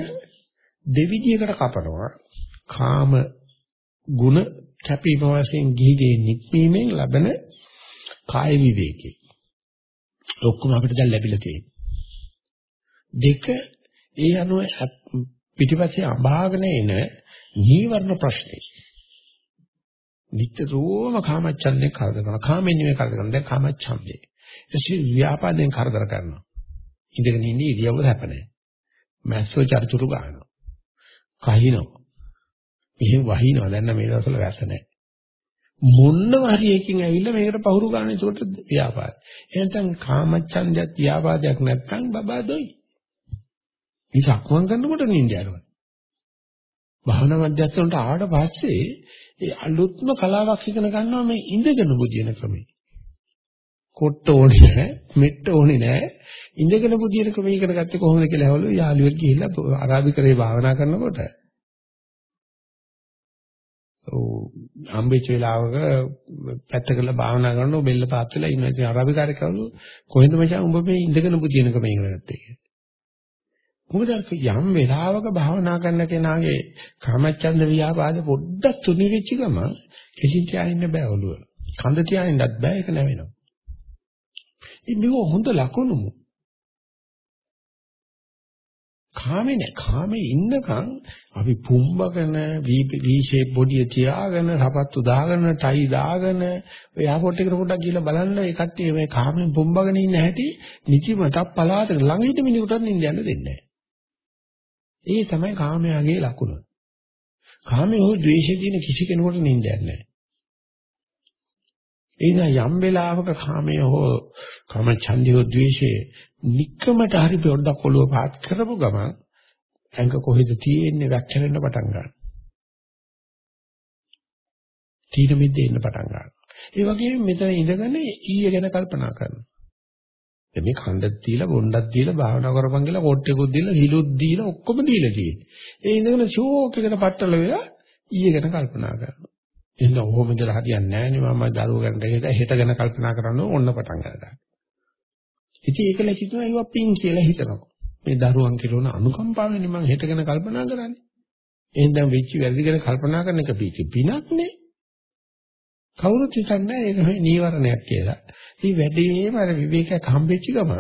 දෙවිදියකට කපනවා. කාම ගුණ කැපීම වශයෙන් ගිහිගේ නික්මීමෙන් ලැබෙන කාය විවේකේ. ඔක්කොම අපිට දැන් ලැබිලා තියෙනවා දෙක ඒ අනුව පිටිපස්සේ අභාගන එන නීවරණ ප්‍රශ්නේ. නිතරම කාමච්ඡන්දේ කරදර කරනවා. කාමෙන් නෙමෙයි කරදර කරනවා. දැන් කාමච්ඡන්දේ. එසේ ව්‍යාපාදයෙන් කරදර කරනවා. ඉඳගෙන ඉන්නේ ඉරියව්ව හැප නැහැ. මැස්සෝ චරිචුරු ගන්නවා. කහිනවා. මෙහෙම වහිනවා. දැන් මේ දවස්වල වැස්ස නැහැ. මොන්නම හරි එකකින් ඇවිල්ලා මේකට පහුරු ගන්න ඒකට ව්‍යාපාද. එහෙනම් කාමච්ඡන්දයක් ව්‍යාපාදයක් නැත්නම් බබා දොයි. මේ සක්මන් කරනකොට නිින්ද යනවා. භාවනා මධ්‍යස්ථානට ආවට පස්සේ ඒ අලුත්ම කලාවක් ඉගෙන ගන්නවා මේ ඉඳගෙන බුදින ක්‍රමය. කොට්ට ඕනේ නැහැ, මෙට්ට ඕනේ නැහැ. ඉඳගෙන බුදින ක්‍රමය ඉගෙන ගත්තේ කොහොමද කියලා ඇහවලු යාළුවෙක් ගිහිල්ලා අරාබිකරේ භාවනා කරනකොට. ඔව් හම්බෙච්ච වෙලාවක පැත්තකලා භාවනා කරනකොට බෙල්ල පාත් වෙලා ඉන්නවා. ඉතින් අරාබිකාරේ කවලු කොහෙන්ද මචං උඹ මේ ඉඳගෙන බුදින ක්‍රමය ඉගෙන ගත්තේ කියලා. මොකද යම් වෙලාවක භාවනා කරන කෙනාගේ කාමච්ඡන්ද ව්‍යාපාද පොඩ්ඩක් තුනි වෙච්ච ගමන් කිසිම තියාගෙන බෑ ඔළුව. කඳ තියාගෙනත් බෑ ඒක නැවෙනවා. ඉතින් මේක හොඳ ලකුණුමු. කාමේ නෑ කාමේ ඉන්නකම් අපි පුම්බගෙන වී ෂේප් බොඩිය තියාගෙන සපත්තු දාගෙන ටයි දාගෙන ඔය එයාපෝට් එකට පොඩ්ඩක් ගිහලා බලන්න ඒ කට්ටිය මේ කාමෙන් පුම්බගෙන ඉන්න හැටි නිදිමතක් පලාතක ළඟ හිට මිනිහකට නිින්ද යන්න දෙන්නේ නෑ. ඒ තමයි කාමයාගේ ලකුණ. කාමයේ හෝ ද්වේෂයේ තියෙන කිසි කෙනෙකුට නිින්දයක් නැහැ. එින යම් වෙලාවක කාමයේ හෝ කාම ඡන්දය හෝ ද්වේෂයේ নিকමට හරි පොඩ්ඩක් ඔළුව පාත් කරපු ගමන් ඇඟ කොහෙද තියෙන්නේ වැක්කෙන්න පටන් ගන්නවා. තීන මිද්දේ ඉන්න පටන් ගන්නවා. ඒ වගේම මෙතන ඉඳගෙන ඊය ගැන කල්පනා කරනවා. දැන් මේ කණ්ඩක් දීලා බොණ්ඩක් දීලා භාවනා කරපන් කියලා කොට්ටෙකුත් දීලා හිලුත් දීලා ඔක්කොම දීලා තියෙන්නේ. ඒ ඉඳගෙන ෂෝක් එකට පట్టල වෙලා ඊයේ ගැන කල්පනා කරනවා. එහෙනම් ඔහොම ඉඳලා හරියන්නේ නැහැ නේ මම දරුවෝ ගැන හෙට ගැන කල්පනා කරන්න ඕන්න පටන් ගන්නවා. ඉතින් ඒකල හිතනවා ඒවා පින් කියලා හිතනවා. මේ දරුවන් කියලා අනුකම්පාවෙන්නේ මම හෙට ගැන කල්පනා කරන්නේ. එහෙනම් වෙච්ච වැරදි ගැන කල්පනා කරන එක පිනක් නේ. කවුරුත් හිතන්නේ ඒක නීවරණයක් කියලා. ඉතින් වැඩේම අර විවේකයක් හම්බෙච්ච ගම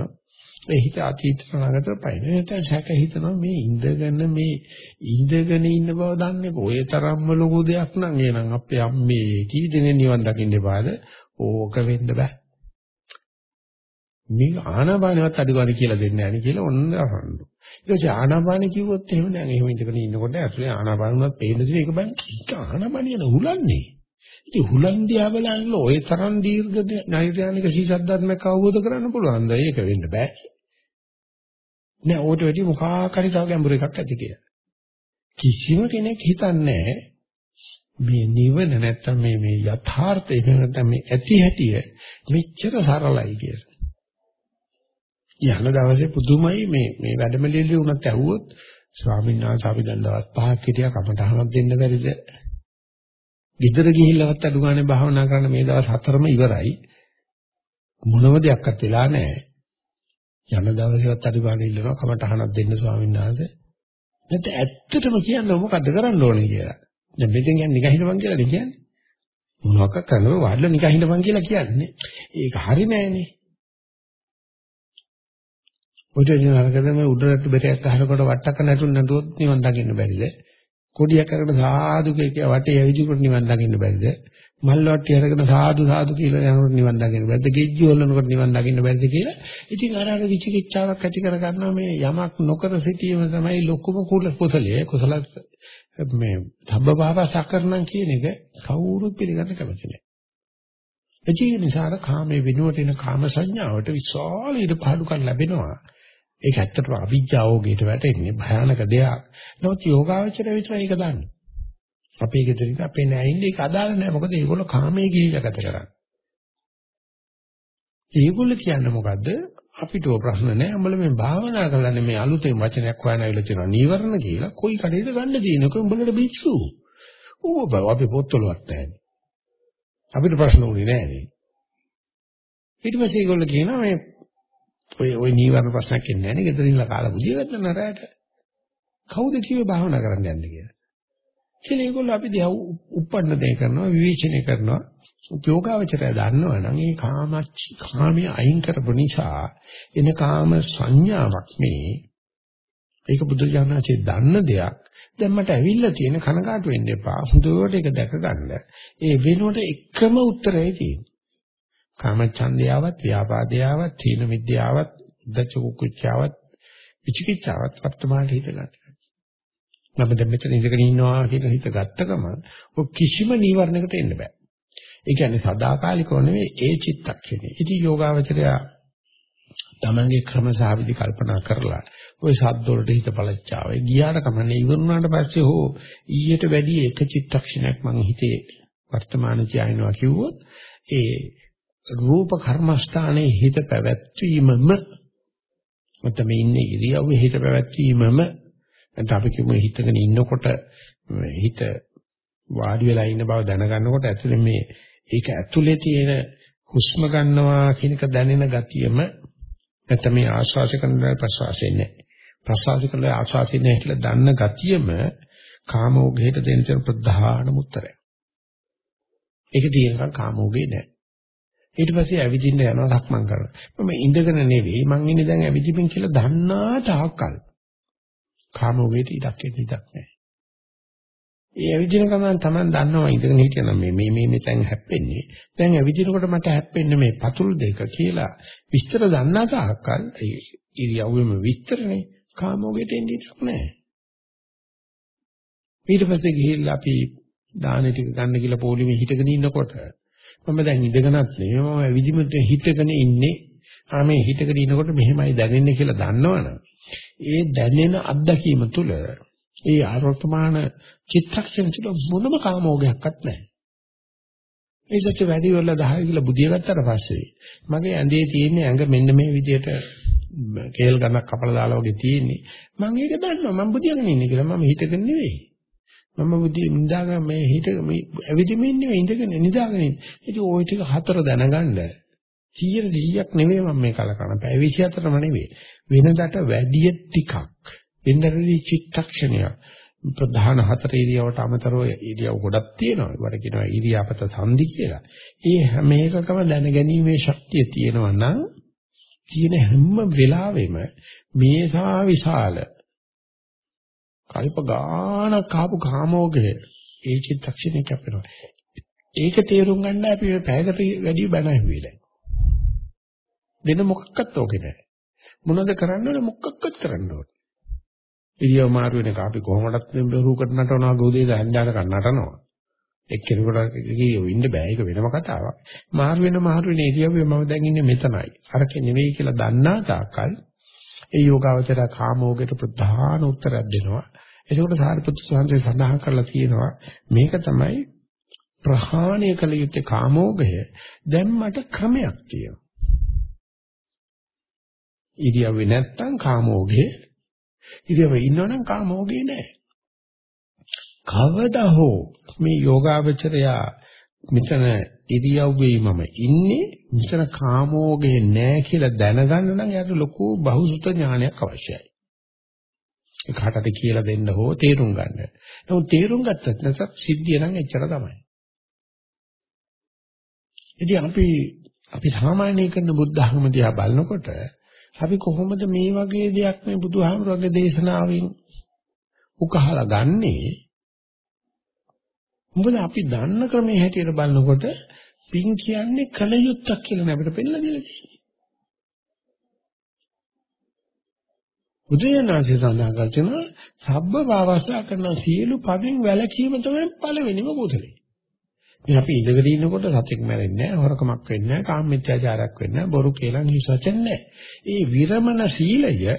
ඒ හිත අතීත අනාගතට පයින්. නැත්නම් සැක හිතනවා මේ ඉඳගෙන මේ ඉඳගෙන ඉන්න බව දන්නේ ඔය තරම්ම ලොකු දෙයක් නම් එනං අපේ අම්මේ කී දෙනෙක් නිවන් දකින්න එපාද? ඕක වෙන්න බෑ. මේ ආනාපානවත් අඩු ගන්න කියලා දෙන්නේ නැහැ කියලා ඔන්න අහන්න. ඊට පස්සේ ආනාපාන කිව්වොත් එහෙම නෑ. එහෙම ඉඳගෙන ඉන්නකොට ඇතුලේ ආනාපානුවත් පේන දේ ඒක බෑ. ඒක ආනාපානියන හුලන්නේ. ඉතින් හුලන් දිහා බලන්න ඔය තරම් දීර්ඝ නෛර්යානික සීසද්ධාත්මක අවබෝධ කරන්න පුළුවන්ද? ඒක වෙන්න බෑ. නෑ ඕට වැඩි මොකක් හරි තව ගැඹුරු එකක් ඇති කියලා. කිසිම කෙනෙක් හිතන්නේ මේ නිවන නැත්තම් මේ මේ යථාර්ථය එහෙම නැත්තම් මේ ඇති හැටිය මෙච්චර සරලයි කියලා. යන දවසේ පුදුමයි මේ මේ වැඩමලියදී උනත් ඇහුවොත් ස්වාමීන් වහන්සේ අපි දැන් දවස් පහක් හිටියා කමටහනක් දෙන්න බැරිද? ගෙදර ගිහිල්ලවත් අඩු ගානේ භාවනා කරන්න මේ දවස් හතරම ඉවරයි. මොනම දෙයක්වත් වෙලා නැහැ. යන දවසේවත් අඩු ගානේ ඉල්ලනවා කමටහනක් දෙන්න ස්වාමීන් වහන්සේ. නැත්නම් ඇත්තටම කියන්නේ මොකද්ද කරන්න ඕනේ කියලා. දැන් මෙතෙන් යන්නේ නිකන් හිටපන් කියලා නේ කියන්නේ. මොනවාක් කරනව වඩලා නිකන් හිටපන් කියලා කියන්නේ. ඒක හරි නෑනේ. ඔය දින අරගෙන මේ උඩරට බෙරයක් අහනකොට වට්ටක නැතුන් නැතුවොත් නිවන් දකින්න බැරිද? කොඩියක් අරගෙන සාදු කිය වටේ ඇවිදිනකොට නිවන් දකින්න බැරිද? මල් වට්ටිය අරගෙන සාදු සාදු කියලා යනකොට නිවන් දකින්න බැරිද? ගෙජ්ජි හොල්ලනකොට නිවන් දකින්න බැරිද කියලා. ඉතින් අර අර විචිකිච්ඡාවක් ඇති කර ගන්නවා මේ යමක් නොකර සිටීම තමයි ලොකුම කුසලයේ කුසල මේ ධම්මභාව සකරණම් කියන එක කවුරුත් පිළිගන්න කැමති නැහැ. ඒ නිසා කාමයේ වෙනුවට එන කාම සංඥාවට විශාල ඉඩ පාඩුකම් ලැබෙනවා. ඒක ඇත්තටම අවිජ්ජාෝගයට වැටෙන්නේ භයානක දෙයක්. නමුත් යෝගාවචරය විතරයි ඒක දන්නේ. අපේ ගෙදරින් අපේ නෑයින්නේ ඒක අදාළ නෑ. මොකද ඒගොල්ලෝ කාමයේ ගිහිල්ලා ගත කරන්නේ. ඒගොල්ලෝ කියන්නේ මොකද්ද? අපිට ඔය ප්‍රශ්න නෑ. උඹලා මේ භාවනා කරන්නේ මේ අලුතෙන් වචනයක් හොයන ඇවිල්ලා තියෙනවා. නීවරණ කියලා. කොයි කඩේද ගන්න තියෙනක උඹලට බිච්චු. ඌව බව අපි පොත්වලවත් නැහැ. අපිට ප්‍රශ්න උනේ නෑනේ. ඊට පස්සේ ඒගොල්ලෝ කියනවා මේ ඔය ඔය නීවරණ ප්‍රශ්නයක් එන්නේ නැහැ නේ. ගෙදර ඉඳලා කාලා බුදිය ගත්තා නරයට. කවුද කිව්වේ භාවනා කරන්න යන්න කියලා? කියලා ඒගොල්ලෝ අපි දිහා උප්පන්න දෙය කරනවා විවේචනය කරනවා. යෝගාවචරය දන්නවනම් ඒ කාමච්ච කාමයේ අයින් කරපු නිසා එන කාම සංඥාවක් මේ ඒක බුදු දානචේ දන්න දෙයක්. දැන් මට ඇවිල්ලා තියෙන කනකාටු වෙන්න එපා. හොඳට ඒක දැක ගන්න. ඒ වෙනුවට එකම උත්තරය තියෙනවා. කාමච්ඡන්දයාවත් ව්‍යාපාදයාවත් තීන මිද්‍යාවත් උද්දච්ච කුච්චාවත් විචිකිච්ඡාවත් වර්තමානයේ හිත ගන්න. මම දැන් මෙතන ඉඳගෙන ඉන්නවා කියන හිත ගත්ත ගමන් ඔය කිසිම නීවරණයකට එන්න බෑ. ඒ කියන්නේ සදාකාලිකව නෙවෙයි ඒ චිත්තක්ෂණේ. ඉතින් යෝගාවචරය තමන්ගේ ක්‍රමසාවිදි කල්පනා කරලා ওই සද්දවලට හිත පළච්චාව. ඒ ගියාට කමන්නේ ඉවරුනාට පස්සේ හෝ ඊට වැඩි එක චිත්තක්ෂණයක් මං හිතේ වර්තමාන තියාිනවා කිව්වොත් ඒ රූප කර්මස්ථානයේ හිත පැවැත්වීමම නැත්නම් ඉන්නේ ඉරියව්වේ හිත පැවැත්වීමම නැත්නම් අපි කියමු හිතගෙන ඉන්නකොට හිත වාඩි වෙලා ඉන්න බව දැනගන්නකොට ඇතුලේ මේ ඒක ඇතුලේ තියෙන හුස්ම ගන්නවා කියන එක දැනෙන ගතියම නැත්නම් මේ ආශ්වාස කරන ප්‍රශ්වාසයෙන් නැහැ ප්‍රශ්වාස කරන ආශ්වාසයෙන් නැහැ කියලා දන්න ගතියම කාමෝගයට දෙන ප්‍රධානම උත්තරය. ඒක තියෙනකන් කාමෝගේ නැහැ. ඊට පස්සේ ඇවිදින්න යනවා ලක්මන් කරනවා. මම ඉඳගෙන නෙවෙයි මං ඉන්නේ දැන් ඇවිදින්න කියලා දන්නා තාක්කල්. කාමෝගේට ඉඩක් එන්න ඉඩක් නැහැ. ඒ ඇවිදින ගමන් තමයි දන්නවා ඉඳගෙන හිටියනම් මේ මේ මේ මෙතෙන් හැප්පෙන්නේ. දැන් ඇවිදිනකොට මට හැප්පෙන්නේ මේ පතුල් දෙක කියලා විස්තර දන්නා තාක්කල් ඒ ඉරියව්වෙම විස්තරනේ කාමෝගේට එන්න ඉඩක් නැහැ. ඊට පස්සේ ගිහිල්ලා අපි දාන ටික ගන්න කියලා පොලිමේ හිටගෙන ඉන්නකොට මම දැන් ඉඳගෙනත් නෙමෙයි මම ඇවිදිමුත් හිටගෙන ඉන්නේ. ආ මේ හිටගෙන ඉනකොට මෙහෙමයි දැනෙන්නේ කියලා දන්නවනම් ඒ දැනෙන අත්දැකීම තුළ ඒ ආරෝපමාන චිත්තක්ෂණ තුළ මොනම කාමෝගයක්වත් නැහැ. ඒකට වැඩි වල 10 කියලා බුදිය ගත්තට පස්සේ මගේ ඇඳේ තියෙන ඇඟ මෙන්න මේ විදියට කේල් ගණක් කපලා දාලා වගේ තියෙන්නේ. මම ඒක දන්නවා මම බුදියගෙන ඉන්නේ කියලා මම හිතගෙන නෙවෙයි. මම බුදිය නිදාගෙන මේ හිත මේ ඇවිදින්මින් නෙවෙයි ඉඳගෙන නිදාගෙන ඉන්නේ. ඉතින් ওই ටික හතර දැනගන්න 100 100ක් නෙවෙයි මම මේ කලකන. පැය 24ම නෙවෙයි. වෙනදට වැඩි ටිකක්. වෙනදට චිත්තක්ෂණයක්. ප්‍රධාන හතර ඉරියවට අමතරව ඉරියව් ගොඩක් තියෙනවා. ඒවට කියනවා ඉරියාපත සංදි කියලා. ඒ හැම එකකම දැනගැනීමේ ශක්තිය තියෙනවා නම් කියන හැම වෙලාවෙම මේසා විශාල කල්ප ගානක් ආපු කාමෝගය ඒ චිත්තක්ෂණේ කැපෙනවා. ඒක තේරුම් ගන්න අපි මේ පැයකට වැඩි බණ ඇහුවේ දැන්. වෙන මොකක්වත් ඕකේ නැහැ. මොනවද කරන්න ඕනේ මොකක්වත් කරන්න ඕනේ. ඉරියව් මාරු වෙන එක අපි කොහොමදත් බරුවකට නටනවා ගෝදේ දැන්දාන කන්නටනවා. එක්කෙනෙකුට කියෝ ඉන්න බෑ ඒක වෙනම කතාවක්. මාරු වෙන මාරු වෙන ඉරියව්වේ මම දැන් ඉන්නේ මෙතනයි. අරක නෙවෙයි කියලා දන්නා තාක්කල් ඒ යෝගාවචර කාමෝගයට ප්‍රධාන උත්තරයක් දෙනවා. ඒකෝට සාරිපුත්‍ර සාන්තේ සඳහන් කරලා තියෙනවා මේක තමයි ප්‍රහාණය කළ යුත්තේ කාමෝගය. දැන් මට ක්‍රමයක් තියෙනවා. ඉරියව්වේ නැත්තම් කාමෝගේ ඉරියව්වේ ඉන්නවනම් කාමෝගේ නැහැ. කවදා හෝ මේ යෝගාවචරයා මෙතන ඉරියව්වේ මම ඉන්නේ මෙතන කාමෝගේ නැහැ කියලා දැනගන්න නම් යාට ලොකු බහුසුත ඥානයක් අවශ්‍යයි. ඒ කාටද කියලා දෙන්න හෝ තේරුම් ගන්න. නමුත් තේරුම් ගත්තත් නැසත් සිද්ධිය නම් එච්චර තමයි. ඉතින් අපි අපි සාමාන්‍ය කරන බුද්ධ ධර්ම දිහා බලනකොට අපි කොහොමද මේ වගේ දෙයක් මේ බුදුහාමුදුරගේ දේශනාවෙන් උකහලා ගන්නේ? මොකද අපි දන්න ක්‍රමයේ හැටියට බලනකොට පින් කියන්නේ කලයුත්තක් කියලා නේ අපිට පෙන්නලා දීලා තියෙන්නේ. බුදුයනාසේ සඳහන් කරනවා සබ්බ වාවස්සා කරන සියලු පවින් වැළකීම තමයි පළවෙනිම බුදුලේ. මේ අපි ඉඳගෙන ඉන්නකොට සතෙක් මැරෙන්නේ නැහැ, හොරකමක් වෙන්නේ නැහැ, කාමමිත්‍යාචාරයක් වෙන්නේ නැහැ, බොරු කේලම් හිසචන් නැහැ. ඒ විරමණ සීලය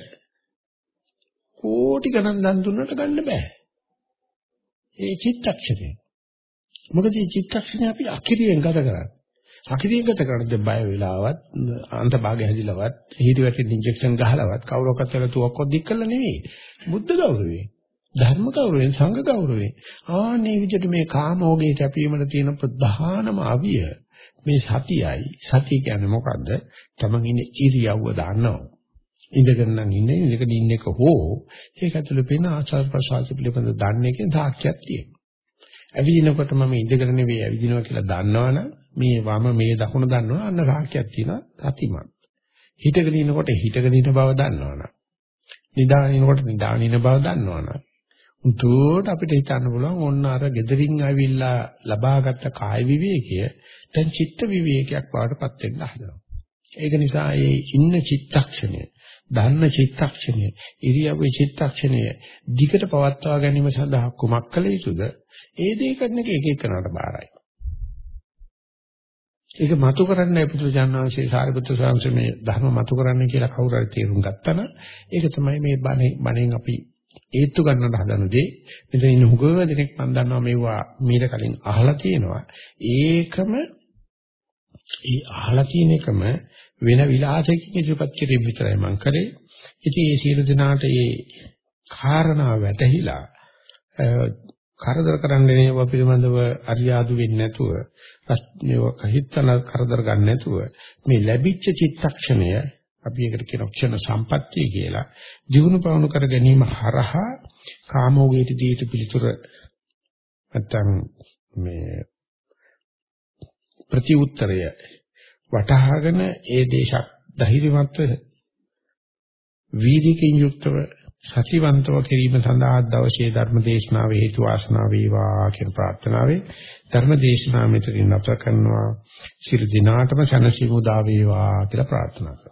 කෝටි ගණන් දන් දුන්නට ගන්න බෑ. ඒ චිත්තක්ෂණය. මොකද මේ චිත්තක්ෂණය අපි අකිරියෙන් ගත කරන්නේ. අකිරියෙන් ගත කරද්දී බය වෙලාවත් අන්තභාගය හැදිලවත් හිත වැටෙන ඉන්ජෙක්ෂන් ගහලවත් කවුරක්වත් වෙලා තුවක්කොත් දික් කළා නෙවෙයි. බුද්ධ ගෞරවයෙන්. ධර්ම ගෞරවයෙන් සංඝ ගෞරවයෙන් ආනේ විදිහට මේ කාමෝගේ කැපීමට තියෙන ප්‍රධානම අවිය මේ සතියයි සතිය කියන්නේ මොකද්ද තමන් ඉන්නේ ඉරියව්ව දාන්නවා ඉඳගෙන නම් ඉන්නේ ඉඳගෙන ඉන්න එක හෝ ඒක ඇතුළේ පේන ආචාර ප්‍රසාර පිළිබඳ දන්නේ කියන සාක්ෂියක් තියෙනවා ඇවිදිනකොට මම ඉඳගෙන නෙවෙයි ඇවිදිනවා කියලා දන්නවනම් මේ වම මේ දකුණ දන්නවා අන්න සාක්ෂියක් තියෙනවා සතිමත් හිටගෙන ඉනකොට හිටගෙන ඉන්න බව දන්නවනම් නිදාගෙන ඉනකොට නිදාගෙන ඉන්න බව දන්නවනම් උතුවට අපිට හිතන්න පුළුවන් ඕන්න අර gederin ආවිල්ලා ලබාගත් කාය විවේකය දැන් චිත්ත විවේකයක් බවටපත් වෙන්න හදනවා. ඒක නිසා ඒ ඉන්න චිත්තක්ෂණය, ධන්න චිත්තක්ෂණය, ඉරියව්වේ චිත්තක්ෂණය දිගට පවත්වා ගැනීම සඳහා කුමක් කළ යුතුද? ඒ දේ කරන එක එක එකනට බාරයි. ඒක මතු කරන්නයි පුදුජානනාංශේ සාරිපුත්‍ර සාංශ මේ ධර්ම මතු කරන්න කියලා කවුරු හරි තේරුම් ගත්තා නම් ඒක තමයි මේ බණේ බණෙන් අපි ඒත්තු ගන්නට හදන දේ. මෙතන ඉන්න හුඟව දෙනෙක් මම දන්නවා මේවා මීට කලින් අහලා තියෙනවා. ඒකම ඒ අහලා තියෙන එකම වෙන විලාසයකින් ඉදිරිපත් කිරීම විතරයි මම කරේ. ඉතින් ඒ සියලු දෙනාට ඒ කාරණා වැටහිලා කරදර කරන්න නේව පිළිබඳව අරියාදු වෙන්නේ නැතුව මේව කහිතන කරදර ගන්න නැතුව මේ ලැබිච්ච චිත්තක්ෂණය අපි ඒකට කියන ක්ෂණ සම්පත්තිය කියලා ජීවුන පවණු කර ගැනීම හරහා කාමෝගයට දීතු පිළිතුර නැත්තම් මේ ප්‍රති උත්තරය වටහාගෙන ඒ දේශක් ධෛර්යවත්ව වීදිකින් යුක්තව සතිවන්තව කිරීම සඳහා දවසේ ධර්ම දේශනාවේ හේතු වාසනා වේවා කියන ප්‍රාර්ථනාවෙන් ධර්ම දේශනාව මෙතනින් නැවත කරනවා. සියලු දිනාටම සනසිමු දා වේවා කියලා ප්‍රාර්ථනා